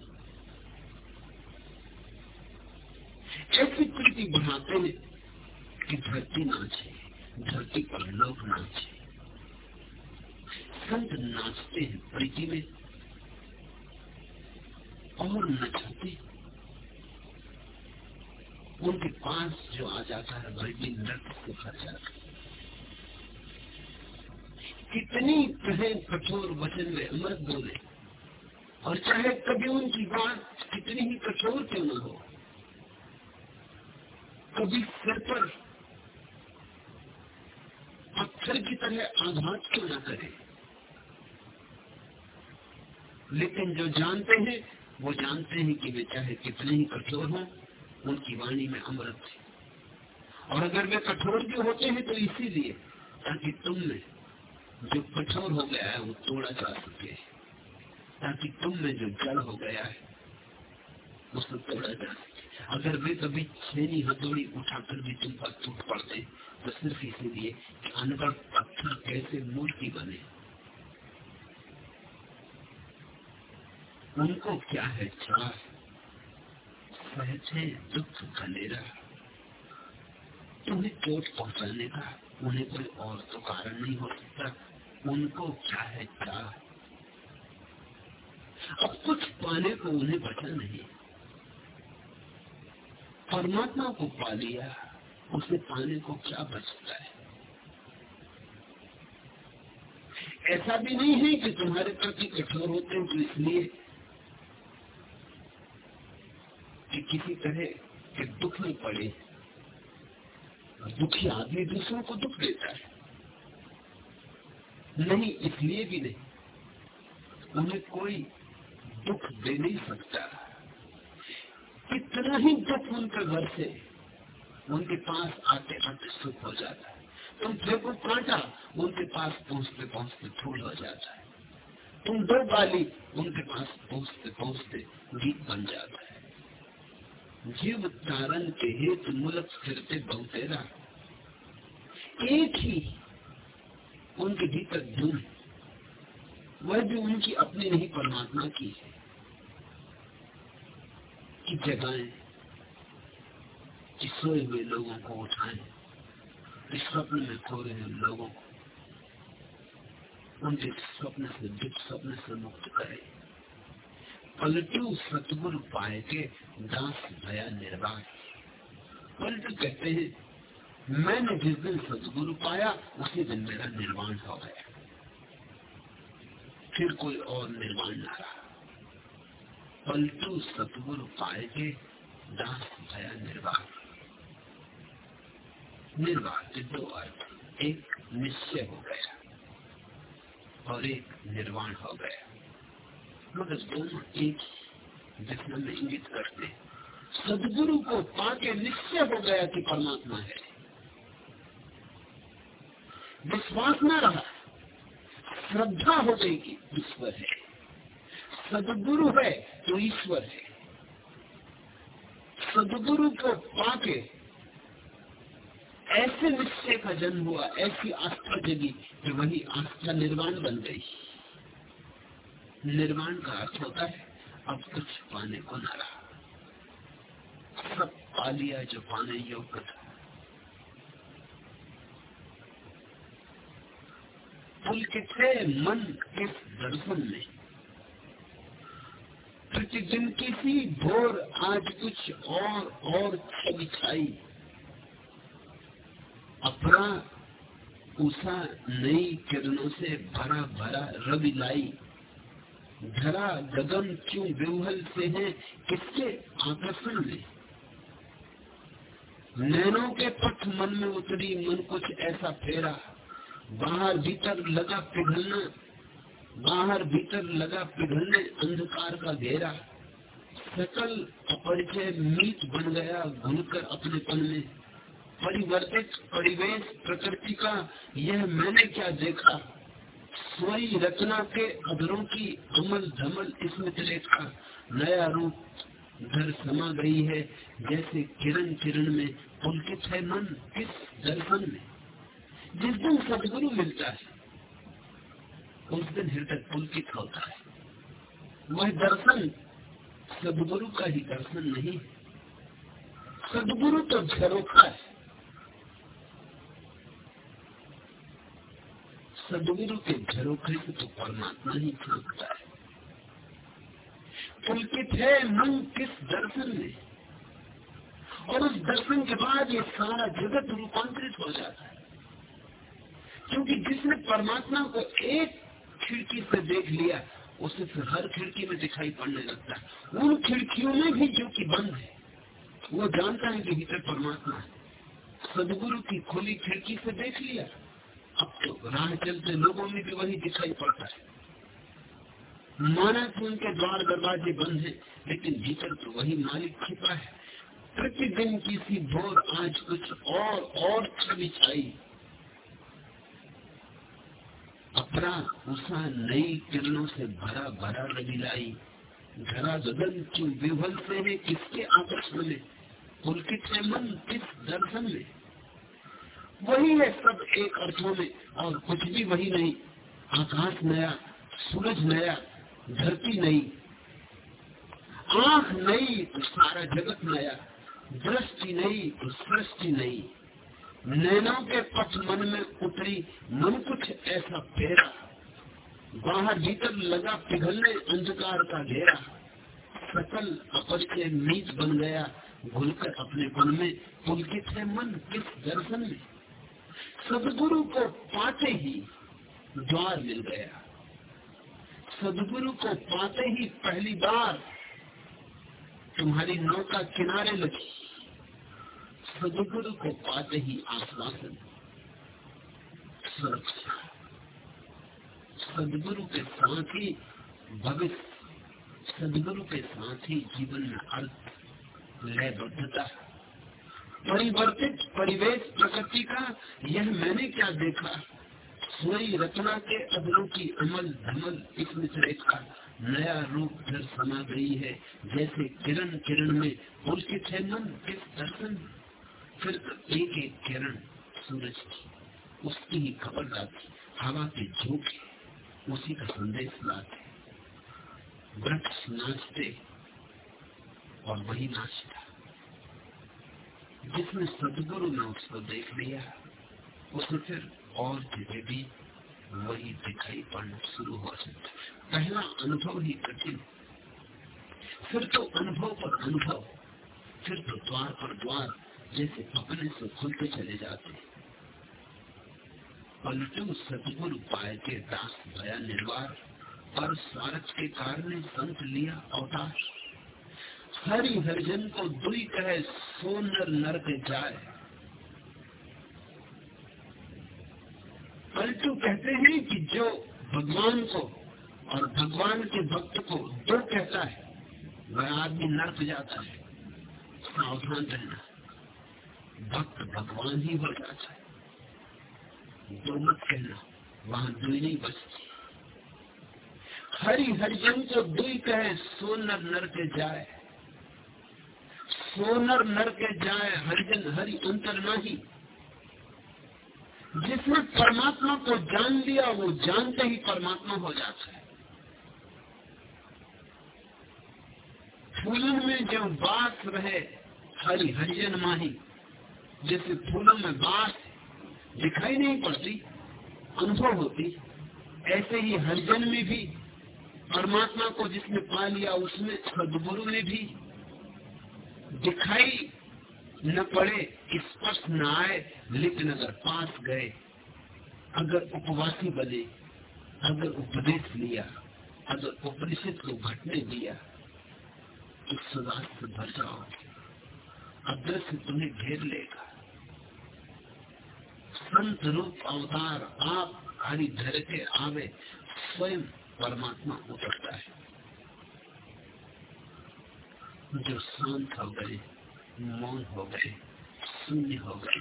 ऐसी प्रीति बढ़ाते हैं कि धरती नाचे, धरती पर लोग नाचे। संत नाचते हैं प्रीति में और नचाते उनके पास जो आ जाता है वह भी नृत्य से भर जाता है कितनी कहे कठोर वचन में अमृत बोले। और चाहे कभी उनकी बात कितनी ही कठोर क्यों न हो, कभी सिर पर पत्थर की तरह आघात क्यों न करे। लेकिन जो जानते हैं, वो जानते हैं कि वे चाहे कितने ही कठोर हों, उनकी वाणी में अमृत है। और अगर वे कठोर भी होते हैं तो इसीलिए ताकि तुम में जो कठोर हो गया है, वो तोड़ा जा सके। ताकि तुम में जो जड़ हो गया है, उसको तोड़ा जा सके। अगर वे कभी छेनी हथौड़ी उठाकर भी तुम पर टूट पड़ते तो सिर्फ़ इसीलिए कि पत्थर कैसे मूर्ति बने। उनको क्या है चार सहज है दुख खलेरा तुम्हें चोट पहुँचाने का। उन्हें कोई और तो कारण नहीं हो सकता। उनको क्या है चाह अब कुछ पाने को उन्हें बचा नहीं। परमात्मा को पा लिया। उसे पाने को क्या बचता है? ऐसा भी नहीं है कि तुम्हारे प्रति कठोर होते हैं तो इसलिए कि किसी तरह के दुख में पड़े। दुखी आदमी दूसरों को दुख देता है। नहीं, इसलिए भी नहीं। उन्हें कोई दुख दे नहीं सकता। कितना ही दुख उनके घर से उनके पास आते आते सुख हो जाता है। तुम फेंको कांटा उनके पास पहुँचते पहुँचते फूल हो जाता है। तुम दो बाली उनके पास पहुँचते पहुँचते गीत बन जाता है। जीव तारण के हेतु मुलक फिरते बहुतेरा एक ही उनके भीतर धुन वह भी उनकी अपनी नहीं, परमात्मा की है। की जगाएँ कि सोए हुए लोगों को उठाएँ स्वप्न में खो रहे लोगों को उनके स्वप्न से दुख, स्वप्न से मुक्त करे। पलटू सतगुर पाए के दास भया निर्वाण। पलटू कहते हैं, मैंने जिस दिन सतगुरु पाया, उसी दिन मेरा निर्वाण हो गया। फिर कोई और निर्माण ना रहा। पलटू सतगुरु पाए के दास भया निर्वाण। निर्वाण के दो अर्थ, एक निश्चय हो गया और एक निर्वाण हो गया। मगर दोनों एक जितना में इंगित करते सदगुरु को पाके निश्चय हो गया कि परमात्मा है। विश्वास न रहा, श्रद्धा हो गई कि ईश्वर है। सदगुरु है तो ईश्वर है सदगुरु को पाके, ऐसे निश्चय का जन्म हुआ, ऐसी आस्था जगी कि वही आस्था निर्माण बन गई। निर्माण का अर्थ होता है, अब कुछ पाने को न रहा। सब पा लिया जो पाने योग्य था। पुलकित है मन किस दर्शन में? प्रतिदिन की सी भोर आज कुछ और और छवि छाई। अपरा उषा नई किरणों से भरा भरा रवि लाई। धरा गगन क्यों विवहल से है? किसके आकर्षण में नैनों के पथ मन में उतरी, मन कुछ ऐसा फेरा। बाहर भीतर लगा पिघलना, बाहर भीतर लगा पिघलने अंधकार का घेरा। सकल अपरिचय मीत बन गया घुलकर अपने पन में। परिवर्तित परिवेश प्रकृति का, यह मैंने क्या देखा? स्वयं रचना के अधरों की अमल धमल स्मृत रेखा नया रूप घर समा गई है, जैसे किरण किरण में पुलकित है मन, किस दर्शन में? जिस दिन सदगुरु मिलता है, उस दिन हृदय पुलकित होता है। वह दर्शन सदगुरु का ही दर्शन नहीं है। सदगुरु तो झरोखा है। सदगुरु के झरोखे से तो परमात्मा ही झांकता है। पुलकित है, मन किस दर्शन में? और उस दर्शन के बाद ये सारा जगत रूपांतरित हो जाता है। क्योंकि जिसने परमात्मा को एक खिड़की से देख लिया, उसे फिर हर खिड़की में दिखाई पड़ने लगता है। उन खिड़कियों में भी जो कि बंद है, वो जानता है कि भीतर परमात्मा है। सदगुरु की खुली खिड़की से देख लिया अब तो राह चलते लोगों में भी वही दिखाई पड़ता है। माना कि उनके द्वार दरवाजे बंद है, लेकिन भीतर तो वही मालिक छिपा है। प्रतिदिन किसी भोर आज कुछ और और छवि छाई। अपरा उषा नई किरणों से भरा भरा रविलाई घरा गगन क्यों विवल से किसके आकर्षण में पुलकित मन किस दर्शन में? वही है सब एक अर्थों में, और कुछ भी वही नहीं। आकाश नया, सूरज नया, धरती नई। आँख नई तो सारा जगत नया, दृष्टि नई तो सृष्टि नई। नैनों के पथ मन में उतरी, मन कुछ ऐसा फेरा। बाहर भीतर लगा पिघलने अंधकार का घेरा। सकल अपर से मीत बन गया, घुलकर अपने पन में, पुलकित है मन किस दर्शन में? सदगुरु को पाते ही द्वार मिल गया। सदगुरु को पाते ही पहली बार तुम्हारी नौका किनारे लगी। सदगुरु को पाते ही आश्वासन। सुरक्षा। सदगुरु के साथ ही भविष्य। सदगुरु के साथ ही जीवन में अर्थ, लयबद्धता। परिवर्तित परिवेश प्रकृति का, यह मैंने क्या देखा? सोई रचना के अदरों की अमल धमल इसमें रेखा नया रूप फिर समा गई है। जैसे किरण किरण में पुलकित है मन किस दर्शन? फिर एक एक किरण सूरज की, उसकी ही खबर लाती, हवा के झोंके, उसी का संदेश लाते। वृक्ष नाचते और वही नाच था जिसने सदगुरु ने उसको देख लिया उसने फिर और जगह भी वही दिखाई पड़ना शुरू हो सकता पहला अनुभव ही कठिन। फिर तो अनुभव पर अनुभव, फिर तो द्वार पर द्वार, जैसे अपने से खुलते चले जाते पलटू सतगुरु पाए के दास भया निर्वार, पर स्वार्थ के कारण संत लिया अवतार। हरि हरिजन को दुई कहे सोनर नर के जाए पलटू कहते हैं कि जो भगवान को और भगवान के भक्त को दो कहता है, वह आदमी नर्क जाता है। सावधान रहना भक्त भगवान ही हो जाता है। दो मत कहना, वहाँ दुई नहीं बचती। हरि हरिजन को दुई कहे सोनर नर के जाए सोनर नर के जाए, हरिजन, हरि अंतर नहीं। जिसने परमात्मा को जान लिया, वो जानते ही परमात्मा हो जाता है। फूलों में जो बास रहे, हरि, हरिजन माही, जैसे फूलों में बास दिखाई नहीं पड़ती, अनुभव होती, ऐसे ही हरिजन में भी, परमात्मा को जिसने पा लिया, उसमें सदगुरु में भी दिखाई न पड़े स्पर्श न आए, लेकिन अगर पास गए, अगर उपवासी बने, अगर उपदेश लिया, अगर उपनिषद को घटने दिया तो सदा से भर जाओगे अदृश्य तुम्हें घेर लेगा। संत रूप अवतार आप हरि धर के आवे, स्वयं परमात्मा उतरता है। जो शांत हो गए मौन हो गए शून्य हो गए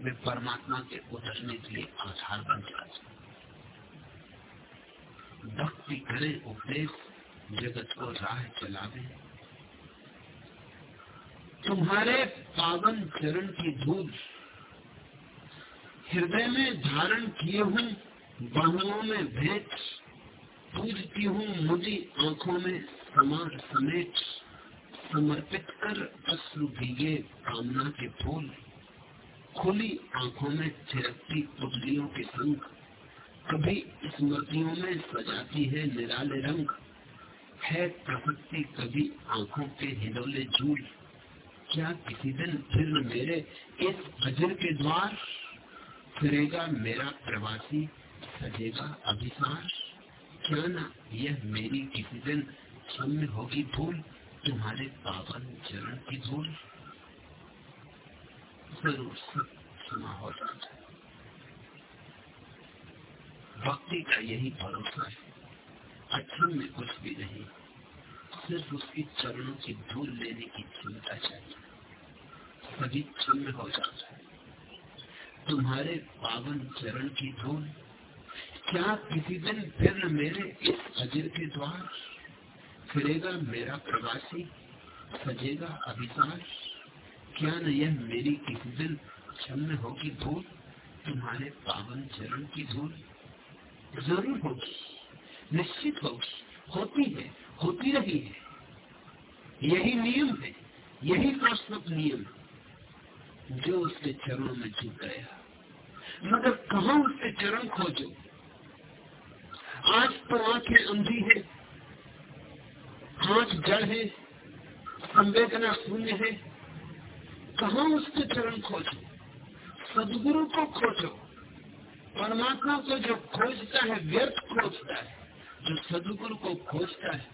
वे परमात्मा के उतरने के लिए आधार बन जाते भक्ति करे, उपदेश, जगत को राह चलावे। तुम्हारे पावन चरण की धूल, हृदय में धारण किए हूँ बाहुओं में भेद पूजती हूँ मुझी आँखों में समार समेट। समर्पित कर अश्रु भीगे कामना के फूल। खुली आँखों में थिरकती पुतलियों के संग। कभी स्मृतियों में सजाती है निराले रंग। है प्रकृति कभी आँखों के हिलोले झूल। क्या किसी दिन फिर मेरे इस अजर के द्वार? फिरेगा मेरा प्रवासी, सजेगा अभिसार। क्या ना यह मेरी किसी दिन क्षम्य होगी भूल। तुम्हारे पावन चरण की धूल ज़रूर सब क्षमा हो जाता है। भक्ति का यही भरोसा है। अक्षम में कुछ भी नहीं, सिर्फ़ उसकी चरणों की धूल लेने की क्षमता चाहिए। सभी क्षम्य हो जाता है। तुम्हारे पावन चरण की धूल, क्या किसी दिन फिर मेरे इस अजर के द्वार फिरेगा मेरा प्रवासी? सजेगा अभिसार क्या न यह मेरी किसी दिन क्षम्य होगी धूल? तुम्हारे पावन चरण की धूल? ज़रूर होगी, निश्चित होगी, होती है, होती रही है। यही नियम है, यही शाश्वत नियम, जो उसके चरणों में झुक गया। मगर कहा उसके चरण खोजो? आज तो आँखें अंधी है हाथ जड़ है संवेदना शून्य है। कहा उसके चरण खोजो? सदगुरु को खोजो। परमात्मा को जो खोजता है, व्यर्थ खोजता है, जो सदगुरु को खोजता है,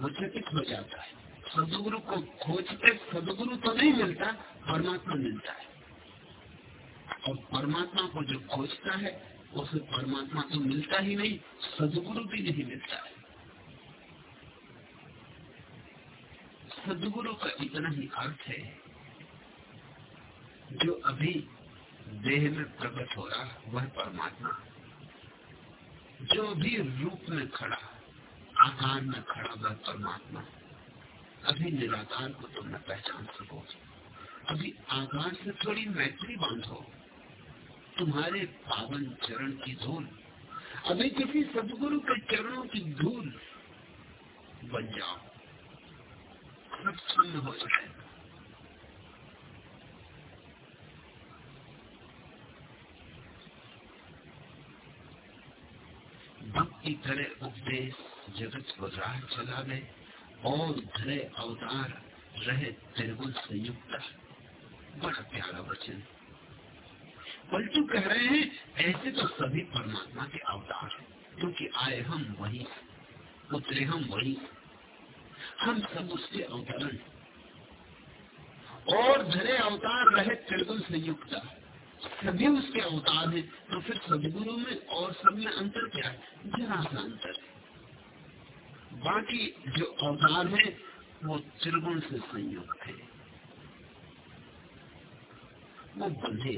वो चकित हो जाता है। सदगुरु को खोजते सदगुरु तो नहीं मिलता, परमात्मा मिलता है। और परमात्मा को जो खोजता है, उसे परमात्मा तो मिलता ही नहीं, सदगुरु भी नहीं मिलता है। सदगुरु का इतना ही अर्थ है जो अभी देह में प्रकट हो रहा वह परमात्मा। जो भी रूप में खड़ा, आकार में खड़ा, वह परमात्मा। अभी निराकार को तुम न पहचान सकोगे। अभी आकार से थोड़ी मैत्री बांधो तुम्हारे पावन चरण की धूल, अभी किसी सदगुरु के चरणों की धूल बन जाओ। सब शून्य हो जाएगा भक्ति करे उपदेश जगत को राह चला ले और धरे अवतार रहे त्रिगुण संयुक्त बड़ा प्यारा वचन। पलटू कह रहे हैं, ऐसे तो सभी परमात्मा के अवतार हैं, क्योंकि आए हम वही उतरे हम वही हम सब उसके अवतरण और धरे अवतार रहे त्रिगुण संयुक्त सभी उसके अवतार है तो फिर सदगुरु में और सब में अंतर क्या है? जरा सा अंतर है। बाकी जो अवतार है, वो त्रिगुण से संयुक्त है। वो बंधे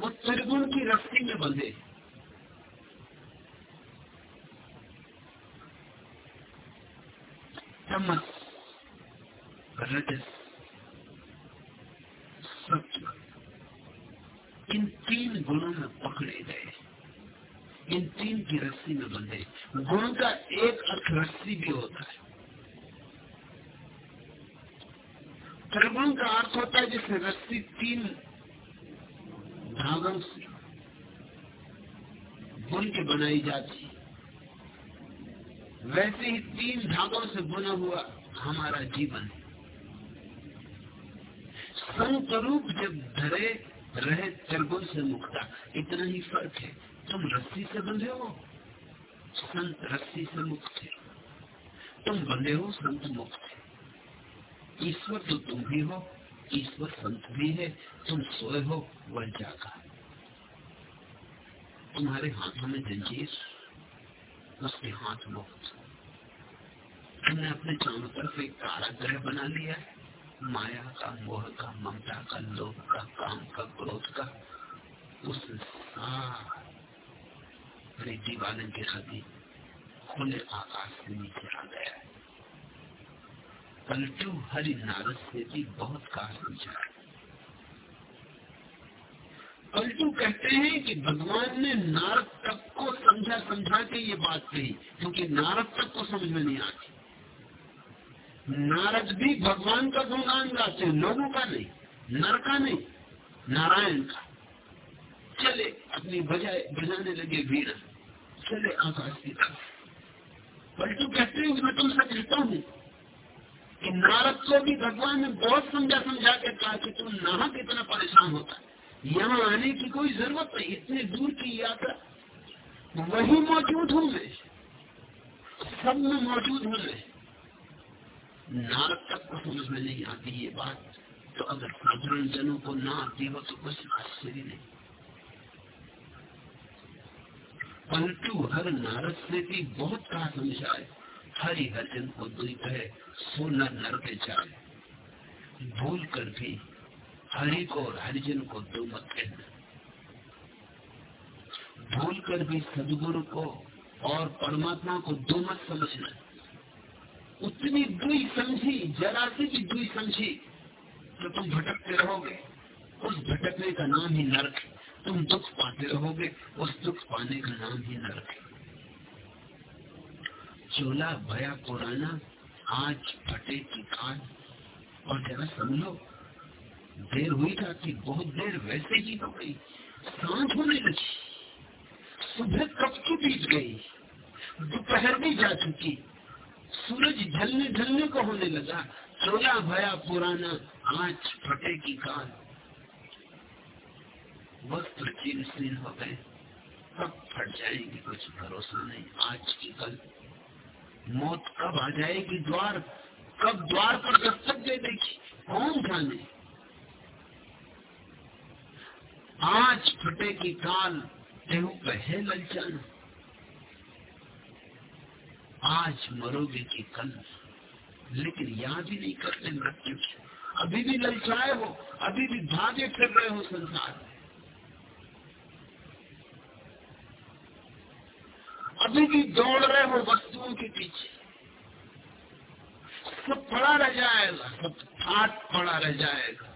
वो त्रिगुण की रस्सी में बंधे तमस रजस इन तीन गुणों में पकड़े गए इन तीन की रस्सी में बंधे गुण का एक अर्थ रस्सी भी होता है त्रिगुण का अर्थ होता है जिसमें रस्सी तीन धागों से बुन के बनाई जाती वैसे ही तीन धागों से बुना हुआ हमारा जीवन। है संतरूप जब धरे, रहे त्रिगुण से मुक्ता। इतना ही फ़र्क है, तुम रस्सी से बंधे हो, संत रस्सी से मुक्त है। तुम बंधे हो, संत मुक्त है। ईश्वर तो तुम भी हो, ईश्वर संत भी है। तुम सोए हो, वह जागा। तुम्हारे हाथों में जंजीर। उसके हाथ मुक्त तुमने अपने चारों तरफ़ एक काराग्रह बना लिया है। माया का, मोह का, ममता का, लोभ का, काम का, क्रोध का। उस दीवाने के सभी खुले आकाश से नीचे आ गया है। पलटू हरि नारद से भी बहुत कहा समझा पलटू कहते हैं कि भगवान ने नारद तक को समझा समझा के ये बात कही, क्योंकि नारद तक को समझ में नहीं आती। नारद भी भगवान का गुणगान गाते हैं, लोगों का नहीं, नर का नहीं, नारायण का। चले अपनी बजाय बजाने लगे वीणा चले आकाश की तरफ़। पलटू कहते हैं कि मैं तुमसे कहता हूँ कि नारद को भी भगवान ने बहुत समझा समझा के कहा कि तुम नाहक इतना परेशान होता यहाँ आने की कोई ज़रूरत नहीं, इतने दूर की यात्रा। वही मौजूद हूँ मैं। सब में मौजूद हूँ मैं। नारद तक को समझ में नहीं आती ये बात तो अगर साधारण जनों को ना आती हो तो कुछ आश्चर्य नहीं। परंतु हर नारद से भी बहुत कहा समझाए, हरि हरिजन को दुई है सो नर नर के जाए। भूल कर भी हरि को और हरिजन को दो मत कहना। भूल कर भी सदगुरु को और परमात्मा को दो मत समझना। उतनी दुई समझी, जरा सी भी दुई समझी तो तुम भटकते रहोगे। उस भटकने का नाम ही नरक है। तुम दुख पाते रहोगे, उस दुख पाने का नाम ही नरक है। चोला, भया, पुराना, आज फटे की कान। और जरा समझो देर हुई था कि बहुत देर वैसे ही हो गई। साँझ होने लगी। सुबह कब की बीत गई? दोपहर भी जा चुकी। सूरज ढलने ढलने को होने लगा। चोला भया पुराना आज फटे की कान। वस्त्र चीन सीन हो गए। कब फट जाएगी कुछ भरोसा नहीं? आज की कल। मौत कब आ जाएगी? द्वार। कब द्वार पर दस्तक दे देगी? कौन जाने? आज फटे की काल, तेहू कहे ललचाना आज मरोगे की कल, लेकिन याद ही नहीं करते मृत्यु अभी भी ललचाए हो, अभी भी भागे फिर रहे हो संसार अभी भी दौड़ रहे हो वस्तुओं के पीछे। सब पड़ा रह जाएगा, सब फाट पड़ा रह जाएगा,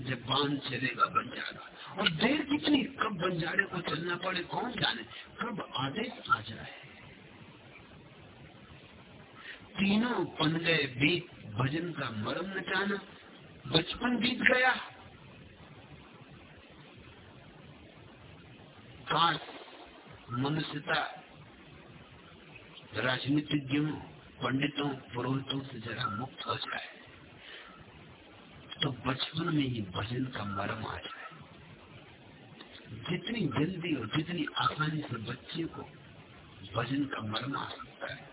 जब बाँध चलेगा बंजारा। और देर कितनी? कब बंजारे को चलना पड़े? कौन जाने? कब आदेश आ जाए? तीनों पन गए बीत भजन का मरम न जाना बचपन बीत गया। काश मनुष्यता, राजनीतिज्ञों, पंडितों, पुरोहितों से जरा मुक्त हो जाए। तो बचपन में ही भजन का मरम आ जाए। जितनी जल्दी और जितनी आसानी से बच्चे को भजन का मरम आ सकता है,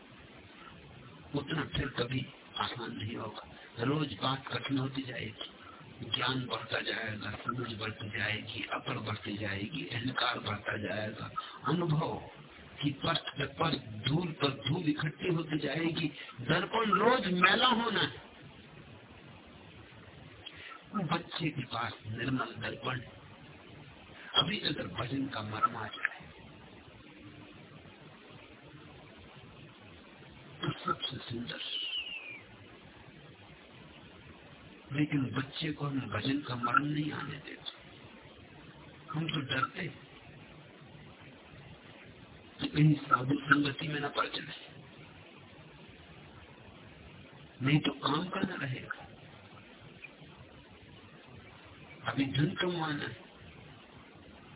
उतना फिर कभी आसान नहीं होगा। रोज बात कठिन होती जाएगी, ज्ञान बढ़ता जाएगा, समझ बढ़ती जाएगी अपर बढ़ती जाएगी, अहंकार बढ़ता जाएगा। अनुभव की पर्थ पर धूल पर धूल इकट्ठी होती जाएगी। दर्पण रोज मैला होना है। बच्चे के पास निर्मल दर्पण अभी अगर भजन का मर्म आ जाए तो सबसे सुंदर। लेकिन बच्चे को हम भजन का मर्म नहीं आने देते। हम तो डरते कहीं साधु संगति में न पड़ जाए। नहीं तो काम करना रहेगा। अभी धन कमाना है।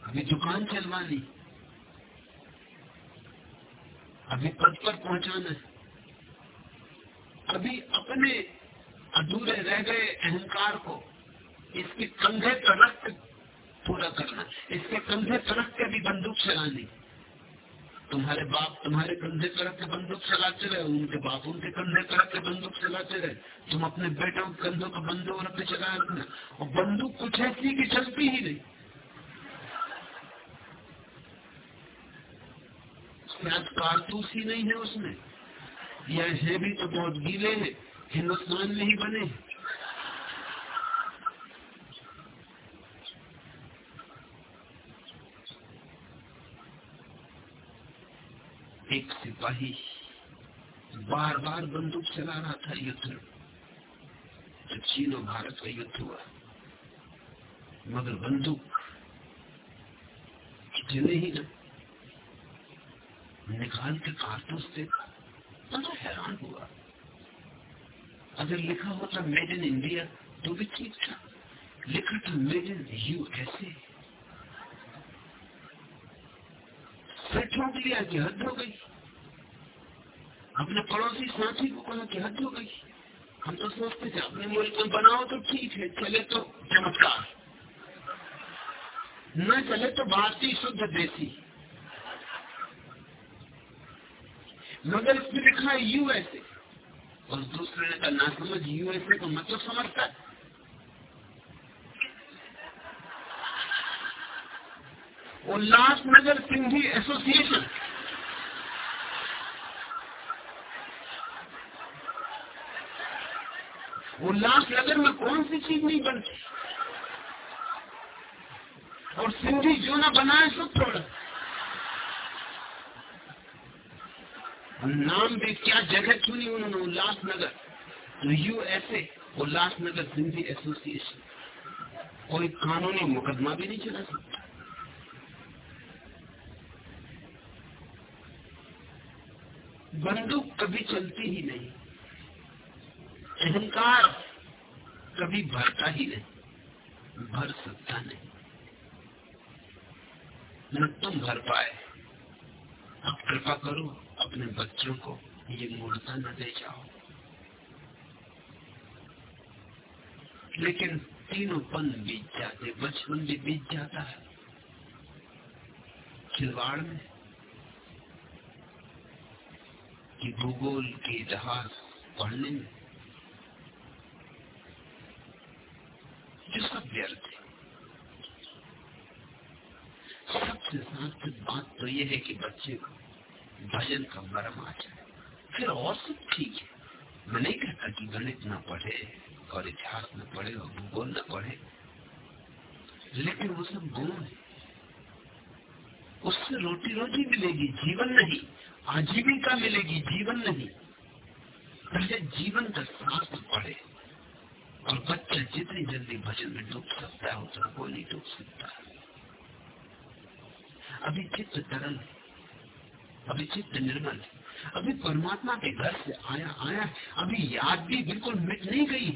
अभी दुकान चलवानी अभी पद पर पहुंचाना। अभी अपने अधूरे रह गए अहंकार को, इसके कंधे पर रख पूरा करना, इसके कंधे पर रख के भी बंदूक चलानी। तुम्हारे बाप तुम्हारे कंधे पर रख के बंदूक चलाते रहे, उनके बाप उनके कंधे पर रख के बंदूक चलाते रहे। तुम अपने बेटों के कंधों पर बंदूक रख के चला रखना। और बंदूक कुछ ऐसी की चलती ही नहीं। शायद कारतूस ही नहीं है उसमें। या है भी तो बहुत गीले हैं, हिंदुस्तान में ही बने। एक सिपाही बार बार बंदूक चला रहा था युद्ध तो चीन और भारत का युद्ध हुआ। मगर बंदूक चले ही ना निकाल के कारतूस देखा बड़ा हैरान हुआ। अगर लिखा होता मेड इन इंडिया तो भी ठीक था। लिखा था मेड इन यूएसए फिर ठोक लिया कि हद हो गई। अपने पड़ोसी साथी को कहा कि हद हो गई। हम तो सोचते थे, अपने मुल्क में बनाओ तो ठीक है, चले तो चमत्कार। न चले तो भारतीय शुद्ध देसी। मगर इसमें लिखा है यूएसए और दूसरे ने कहा ना समझ यूएसए को मतलब समझता है। उल्लासनगर सिंधी एसोसिएशन। उल्लासनगर में कौन सी चीज़ नहीं बनती? और सिंधी जो ना बनाए, सब थोड़ा नाम भी क्या जगह चुनी उन्होंने? उल्लासनगर तो यूएसए उल्लासनगर सिंधी एसोसिएशन कोई कानूनी मुकदमा भी नहीं चला सकता। बंदूक कभी चलती ही नहीं। अहंकार कभी भरता ही नहीं। भर सकता नहीं। न तुम भर पाए। अब कृपा करो। अपने बच्चों को ये मूर्ता न दे जाओ। लेकिन तीनों पन बीत जाते, बचपन भी बीत जाता है। खिलवाड़ में कि भूगोल के इतिहास पढ़ने में जो सब व्यर्थ है। सबसे सार्थक बात तो यह है कि बच्चे को भजन का मरम आ जाए। फिर और सब ठीक है। मैं नहीं कहता कि गणित न पढ़े और इतिहास न पढ़े और भूगोल न पढ़े, लेकिन वो सब गुण है। उससे रोटी रोटी मिलेगी, जीवन नहीं, आजीविका मिलेगी, जीवन नहीं। पहले जीवन का शास्त्र पढ़े और बच्चा जितनी जल्दी भजन में डूब सकता है, उतना कोई नहीं डूब सकता। अभी चित्त तरल है। अभी चित्त निर्मल अभी परमात्मा के घर से आया आया अभी याद भी बिल्कुल मिट नहीं गई।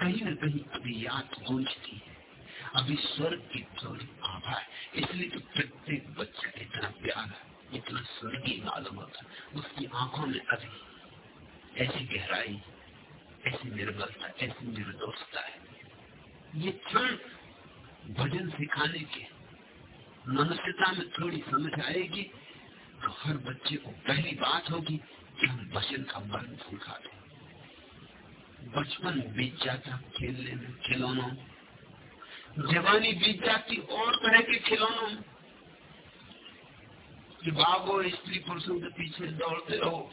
कहीं न कहीं अभी याद गूंजती है। अभी स्वर्ग की थोड़ी आभा है। इसलिए तो प्रत्येक बच्चा इतना प्यारा इतना स्वर्गीय मालूम होता उसकी आँखों में अभी ऐसी गहराई, ऐसी निर्बलता ऐसी निर्दोषता है। ये क्षण भजन सिखाने के, मनुष्यता में थोड़ी समझ आएगी। तो हर बच्चे को पहली बात होगी कि हम भजन का मर्म सिखा दें बचपन बीत जाता खेलने में, खिलौनों जवानी बीत जाती और तरह के खिलौनों कि भागो स्त्री पुरुषों के पीछे दौड़ते रहो,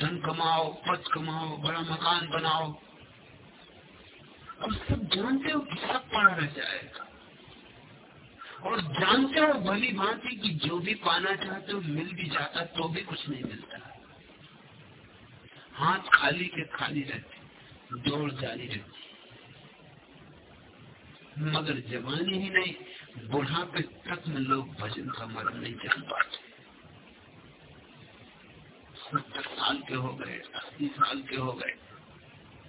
धन कमाओ, पद कमाओ, बड़ा मकान बनाओ। अब सब जानते हो कि सब पड़ा रह जाएगा। और जानते हो, भली भांति कि जो भी पाना चाहते हो, मिल भी जाता तो भी कुछ नहीं मिलता। हाथ खाली के खाली रहते, दौड़ जारी रहती। मगर जवानी ही नहीं, बुढ़ापे तक में लोग भजन का मर्म नहीं जान पाते। सत्तर साल के हो गए, अस्सी साल के हो गए,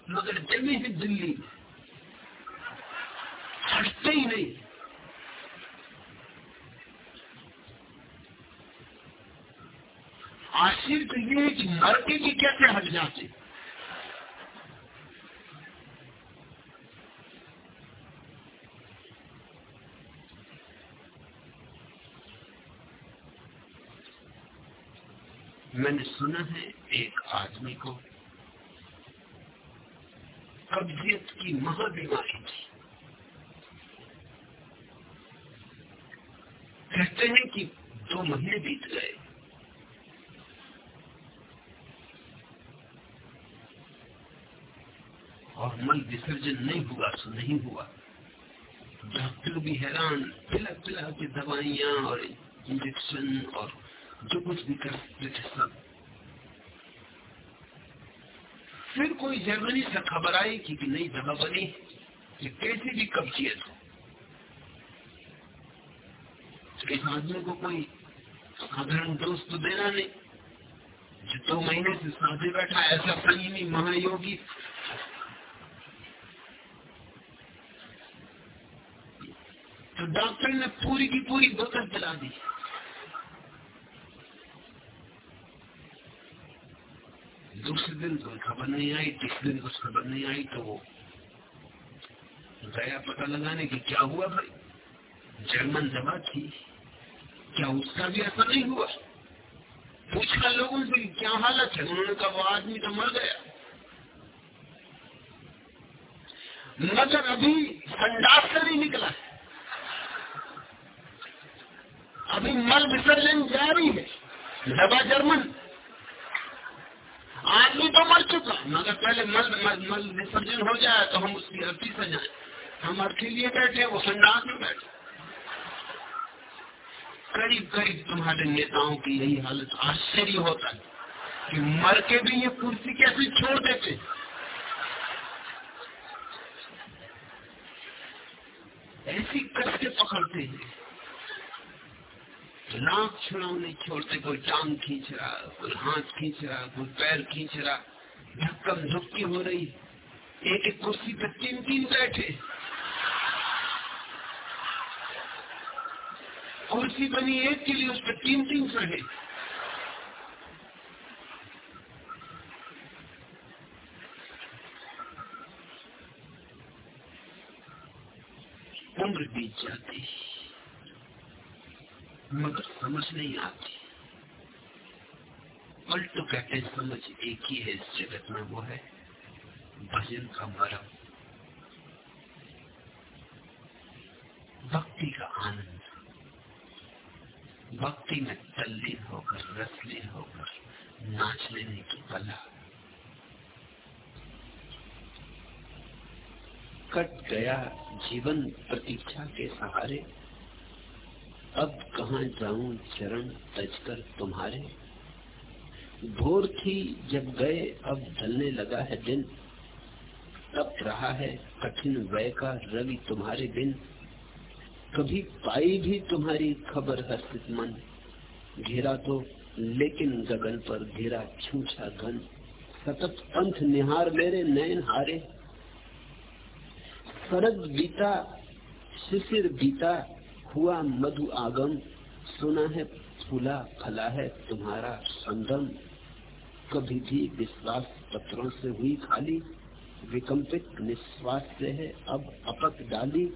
मगर जमी ही दिल्ली। हटते ही नहीं। आश्चर्य तो ये है कि मरके की कैसे हट जाते? मैंने सुना है एक आदमी को कब्जियत की महाबीमारी थी। कहते हैं कि दो महीने बीत गए। और मल विसर्जन नहीं हुआ सो नहीं हुआ। डॉक्टर भी हैरान पिला पिला के दवाइयाँ और इंजेक्शन और जो कुछ भी कर सकते सब। फिर कोई जर्मनी से खबर आई कि, नई दवा बनी कि कैसी भी कब्जियत हो। इस आदमी को कोई साधारण दोस्त तो देना नहीं। जो दो महीने से साधे बैठा ऐसा संयमी महायोगी तो डॉक्टर ने पूरी की पूरी बोतल पिला दी। दूसरे दिन कोई खबर नहीं आई, तीसरे दिन कुछ खबर नहीं आई तो वो गया पता लगाने की क्या हुआ भाई? जर्मन दवा थी। क्या उसका भी असर नहीं हुआ? पूछा लोगों से क्या हालत है? उन्होंने कहा, वो आदमी तो मर गया। मगर अभी संडास से नहीं निकला अभी मल विसर्जन जारी है। दवा जर्मन। आदमी तो मर चुका। मगर पहले मल मल, मल विसर्जन हो जाए तो हम उसकी अर्थी से जाए। हम अर्थी लिए बैठे वो संडास में बैठे करीब करीब तुम्हारे नेताओं की यही हालत आश्चर्य होता है कि मर के भी ये कुर्सी कैसे छोड़ देते ऐसी कसके पकड़ते हैं। नाक नहीं छोड़ते कोई टांग खींच रहा, कोई हाथ खींच रहा, कोई पैर खींच रहा धक्कम धुक्की हो रही, एक एक कुर्सी पर तीन तीन बैठे। कुर्सी बनी एक के लिए उस पर तीन तीन चढ़े। उम्र बीत जाती। मगर समझ नहीं आती। पलटो कहते समझ एक ही है, इस जगत में वो है भजन का मरम। भक्ति का आनंद। भक्ति में तल्लीन होकर, रसलीन होकर नाच लेने की कला। कट गया जीवन प्रतीक्षा के सहारे। अब कहा जाऊँ चरण तजकर तुम्हारे? भोर थी जब गए, अब ढलने लगा है दिन। तब रहा है कठिन वय का रवि तुम्हारे बिन। कभी पाई भी तुम्हारी खबर हर्षित मन। घेरा तो लेकिन गगन पर घेरा छूछा घन। सतत पंथ निहार मेरे नयन हारे। सरद बीता, शिशिर बीता हुआ मधु आगम। सुना है, फूला, फला है तुम्हारा संगम। कभी भी विश्वास पत्रों से हुई खाली। विकम्पित निश्वास से है, अब अपक डाली।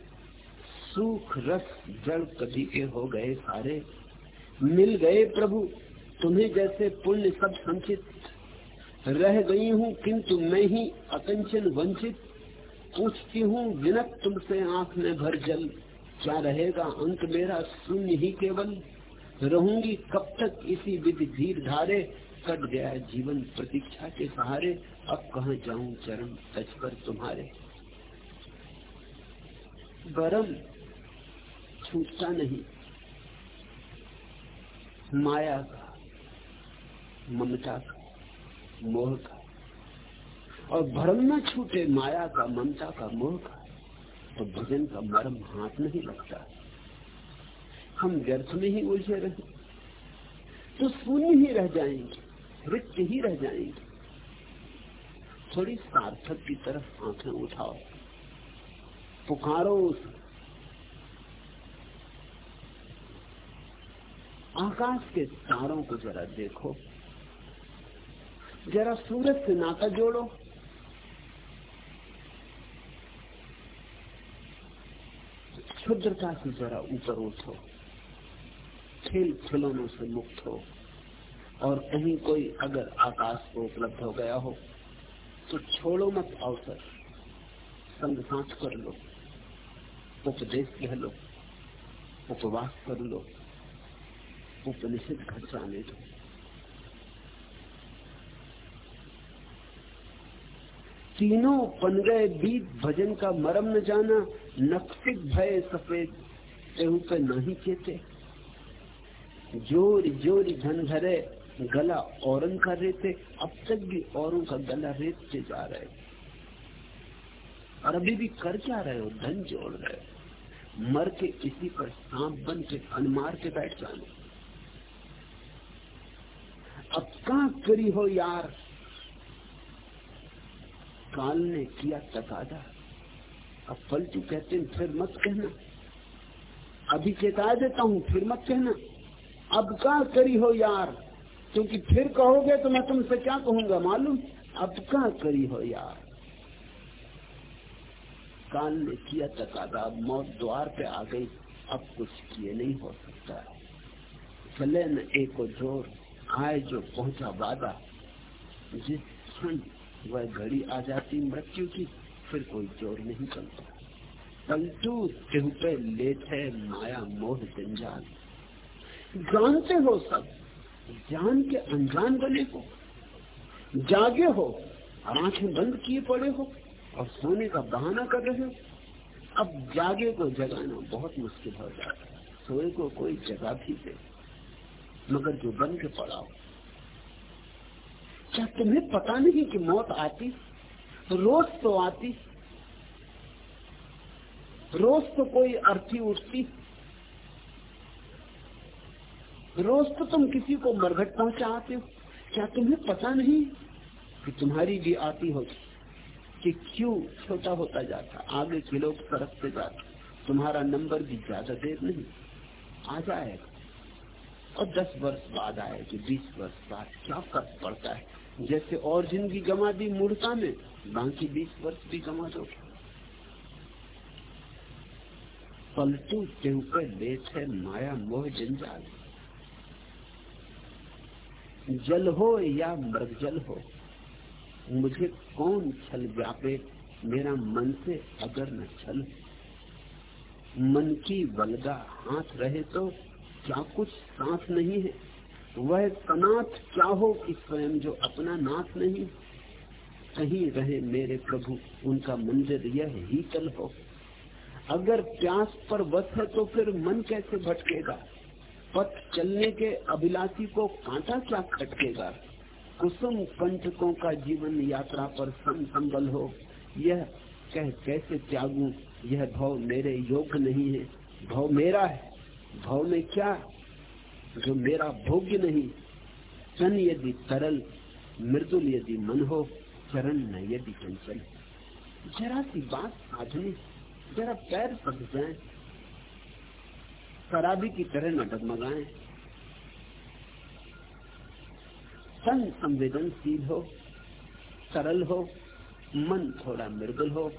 सुख रस जड़ कभी के हो गए सारे। मिल गए प्रभु, तुम्हें जैसे पुण्य सब संचित। रह गई हूँ, किंतु मैं ही अकंचन वंचित। पूछती हूँ, विनक तुमसे आँख में भर जल। क्या रहेगा अंत मेरा शून्य ही केवल? रहूँगी कब तक इसी विधि धीर धारे? कट गया जीवन प्रतीक्षा के सहारे। अब कहा जाऊँ चरण तज कर तुम्हारे? गरम छूटता नहीं। माया का, ममता का, मोह का। और भरम न छूटे माया का, ममता का, मोह का। तो भजन का मरम हाथ नहीं लगता। हम व्यर्थ में ही उलझे रहे। तो शून्य ही रह जाएँगे, रिक्त ही रह जाएँगे। थोड़ी सार्थक की तरफ़ आँखें उठाओ। पुकारो उस। आकाश के तारों को जरा देखो। जरा सूरज से नाता जोड़ो। क्षुद्रता से जरा ऊपर उठो। खेल खिलौनों से मुक्त हो। और कहीं कोई अगर आकाश को उपलब्ध हो गया हो तो छोड़ो मत अवसर। संग सांस कर लो। उपदेश कह लो। उपवास कर लो। उपनिषद घर जाने दो। तीनों पन गए बीत, भजन का मरम न जाना नक्सिक भय सफ़ेद, तेहू पे नहीं चेते। ज़ोर ज़ोर धन भरे गला औरन रेते अब तक भी औरों का गला रेतते जा रहे। और अभी भी कर क्या रहे हो? धन जोड़ रहे। मर के किसी पर सांप बन के, अनमार के बैठ जाने। अब कहा करी हो यार? काल ने किया तकादा। अब पलटू कहते हैं, फिर मत कहना। अभी चेता देता हूँ, फिर मत कहना। अब का करी हो यार? क्योंकि फिर कहोगे तो मैं तुमसे क्या कहूँगा मालूम? अब क्या करी हो यार? काल ने किया तकादा, अब मौत द्वार पे आ गई। अब कुछ किए नहीं हो सकता। चले न एक ज़ोर, आए जो पहुँचा वादा। जिस क्षण वह घड़ी आ जाती मृत्यु की, फिर कोई ज़ोर नहीं चलता। पलटू केहू पे है माया मोह जंजाल। जानते हो सब जान के अनजान बने हो। जागे हो और आँखें बंद किए पड़े हो और सोने का बहाना कर रहे हो। अब जागे को जगाना बहुत मुश्किल हो जाता है। सोए को कोई जगा भी दे, मगर जो बन के पड़ा हो क्या तुम्हें पता नहीं कि मौत आती? रोज तो आती। रोज तो कोई अर्थी उठती। रोज तो तुम किसी को मरघट पहुंचाते हो। क्या तुम्हें पता नहीं कि तुम्हारी भी आती होगी? कि क्यों छोटा होता जाता, आगे के लोग सरकते जाते, तुम्हारा नंबर भी ज़्यादा देर नहीं। आ जाएगा। और दस वर्ष बाद आएगी, बीस वर्ष बाद क्या फ़र्क पड़ता है? जैसे और ज़िंदगी गमा दी मूर्ता में, बाकी बीस वर्ष भी गमा दो। पलटू के लेट है माया मोह जंजाल। जल हो या मृग जल हो, मुझे कौन छल व्यापे मेरा मन से अगर न छल। मन की बलगा हाथ रहे तो क्या कुछ साथ नहीं है? वह सनाथ क्या हो कि स्वयं जो अपना नाथ नहीं कहीं रहे मेरे प्रभु, उनका मंदिर यह ही तल हो। अगर प्यास पर बस है तो फिर मन कैसे भटकेगा? पथ चलने के अभिलाषी को कांटा क्या खटकेगा? कुसुम कंटकों का जीवन यात्रा पर सम संबल हो। यह कह कैसे त्यागू? यह भाव मेरे योग्य नहीं है। भाव मेरा है। भाव में क्या जो मेरा भोग्य नहीं तन यदि तरल, मृदुल यदि मन हो, चरण न यदि चंचल। जरा सी बात साधनी, जरा पैर पक जाए, शराबी की तरह न डगमगाए। तन संवेदनशील हो सरल हो, मन थोड़ा मृदुल हो,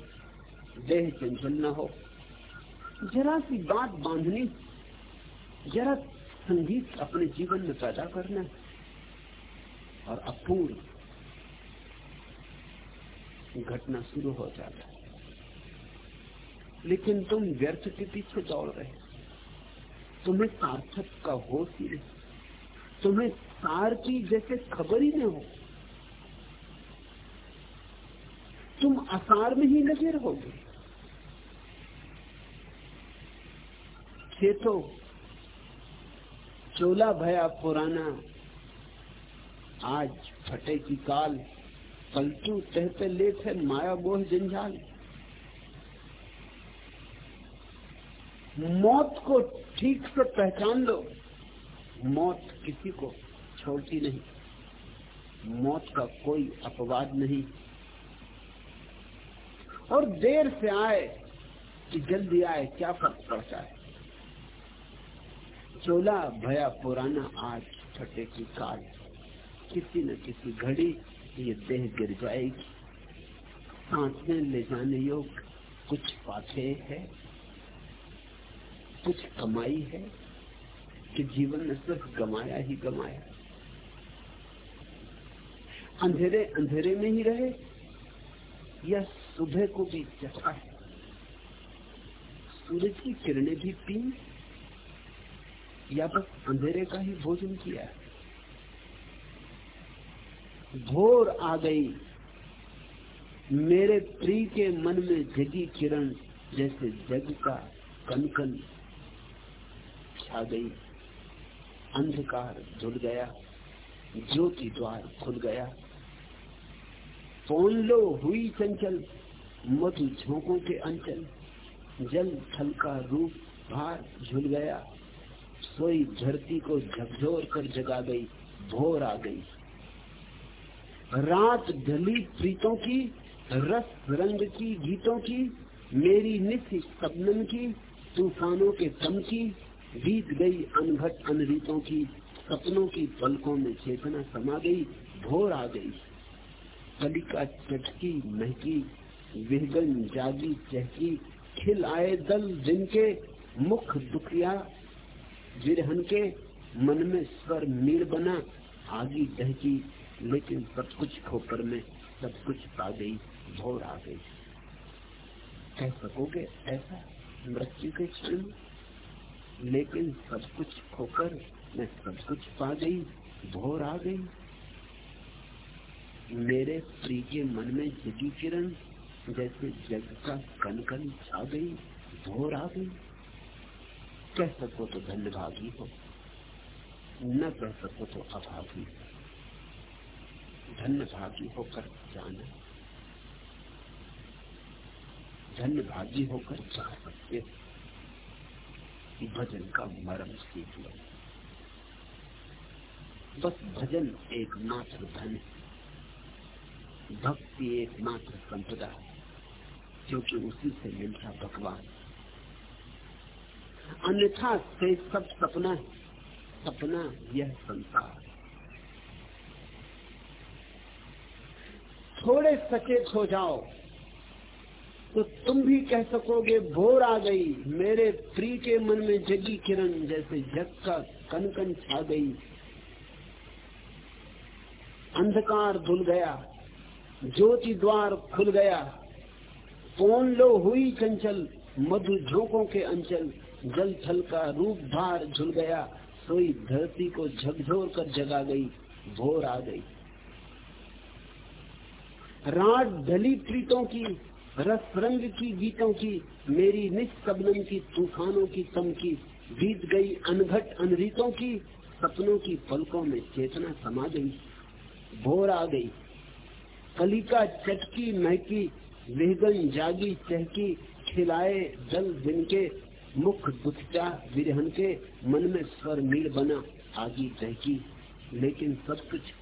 देह चंचल न हो। जरा सी बात बांधनी, जरा संगीत अपने जीवन में पैदा करना है। और अपूर्ण घटना शुरू हो जाता है। लेकिन तुम व्यर्थ के पीछे दौड़ रहे तुम्हें सार्थक का होश ही नहीं। तुम्हें सार की जैसे खबर ही नहीं हो। तुम असार में ही लगे रहोगे खेतो चोला भया पुराना। आज फटे की काल, पलटू तहते लेत है माया बोह जंजाल। मौत को ठीक से पहचान लो। मौत किसी को छोड़ती नहीं। मौत का कोई अपवाद नहीं। और देर से आए कि जल्दी आए, क्या फ़र्क पड़ता है? चोला भया पुराना आज छठे की काल। किसी न किसी घड़ी ये देह गिर जाएगी। साँसें ले जाने योग कुछ पाथे है, कुछ कमाई है कि जीवन में सिर्फ़ गमाया ही गमाया। अंधेरे अंधेरे में ही रहे या सुबह को भी चखा है। सूरज की किरणें भी पी या बस अंधेरे का ही भोजन किया है? भोर आ गई। मेरे प्री के मन में जगी किरण जैसे जग का कनकन छा गई। अंधकार धुल गया, ज्योति द्वार खुल गया। फ़ोन लो हुई चंचल, मधु झोंकों के अंचल, जल थल का रूप भार झुल गया। सोई धरती को झकझोर कर जगा गई, भोर आ गई। रात ढली प्रीतों की, रस रंग की गीतों की, मेरी निथि सपनम की, तूफानों के तम की, बीत गई अनघट अनरीतों की, सपनों की पलकों में चेतना समा गई, भोर आ गई। कलिका चटकी, महकी, विहगन जागी, चहकी, खिल आए दल दिन के मुख दुखिया विरहन के मन में स्वर मीर बना, आगी दहकी, लेकिन सब कुछ खोकर में सब कुछ पा गई, भोर आ गई। कह सकोगे ऐसा मृत्यु के क्षण? लेकिन सब कुछ खोकर मैं सब कुछ पा गई, भोर आ गई। मेरे प्रिय के मन में जगी किरण, जैसे जग का कन कन छा गई, भोर आ गई। कह सको तो धन्य भागी हो, न कह सको तो अभागी धन्य भागी होकर जाना धन्य भागी होकर जा सकते भजन का मरम सीख लो बस भजन एकमात्र धन भक्ति एकमात्र संपदा क्योंकि उसी से मिलता भगवान। अन्यथा से सब सपना है। सपना यह संसार। थोड़े सचेत हो जाओ तो तुम भी कह सकोगे, भोर आ गई, मेरे प्री के मन में जगी किरण जैसे जग का कन कन छा गई। अंधकार धुल गया, ज्योति द्वार खुल गया कौन लो हुई चंचल, मधु झोंकों के अंचल जल थल का रूप भार झुल गया, सोई धरती को झकझोर कर जगा गई, भोर आ गई। रात ढली प्रीतों की रस रंग की गीतों की, मेरी निष्कबनम की तूफानों की तम की, बीत गई अनघट अनरीतों की, सपनों की पलकों में चेतना समा गई, भोर आ गई। कलिका चटकी महकी वेगन जागी चहकी, खिलाए जल दिन के मुख दुखचा विरहन के मन में स्वर मील बना आगे दहकी लेकिन सब कुछ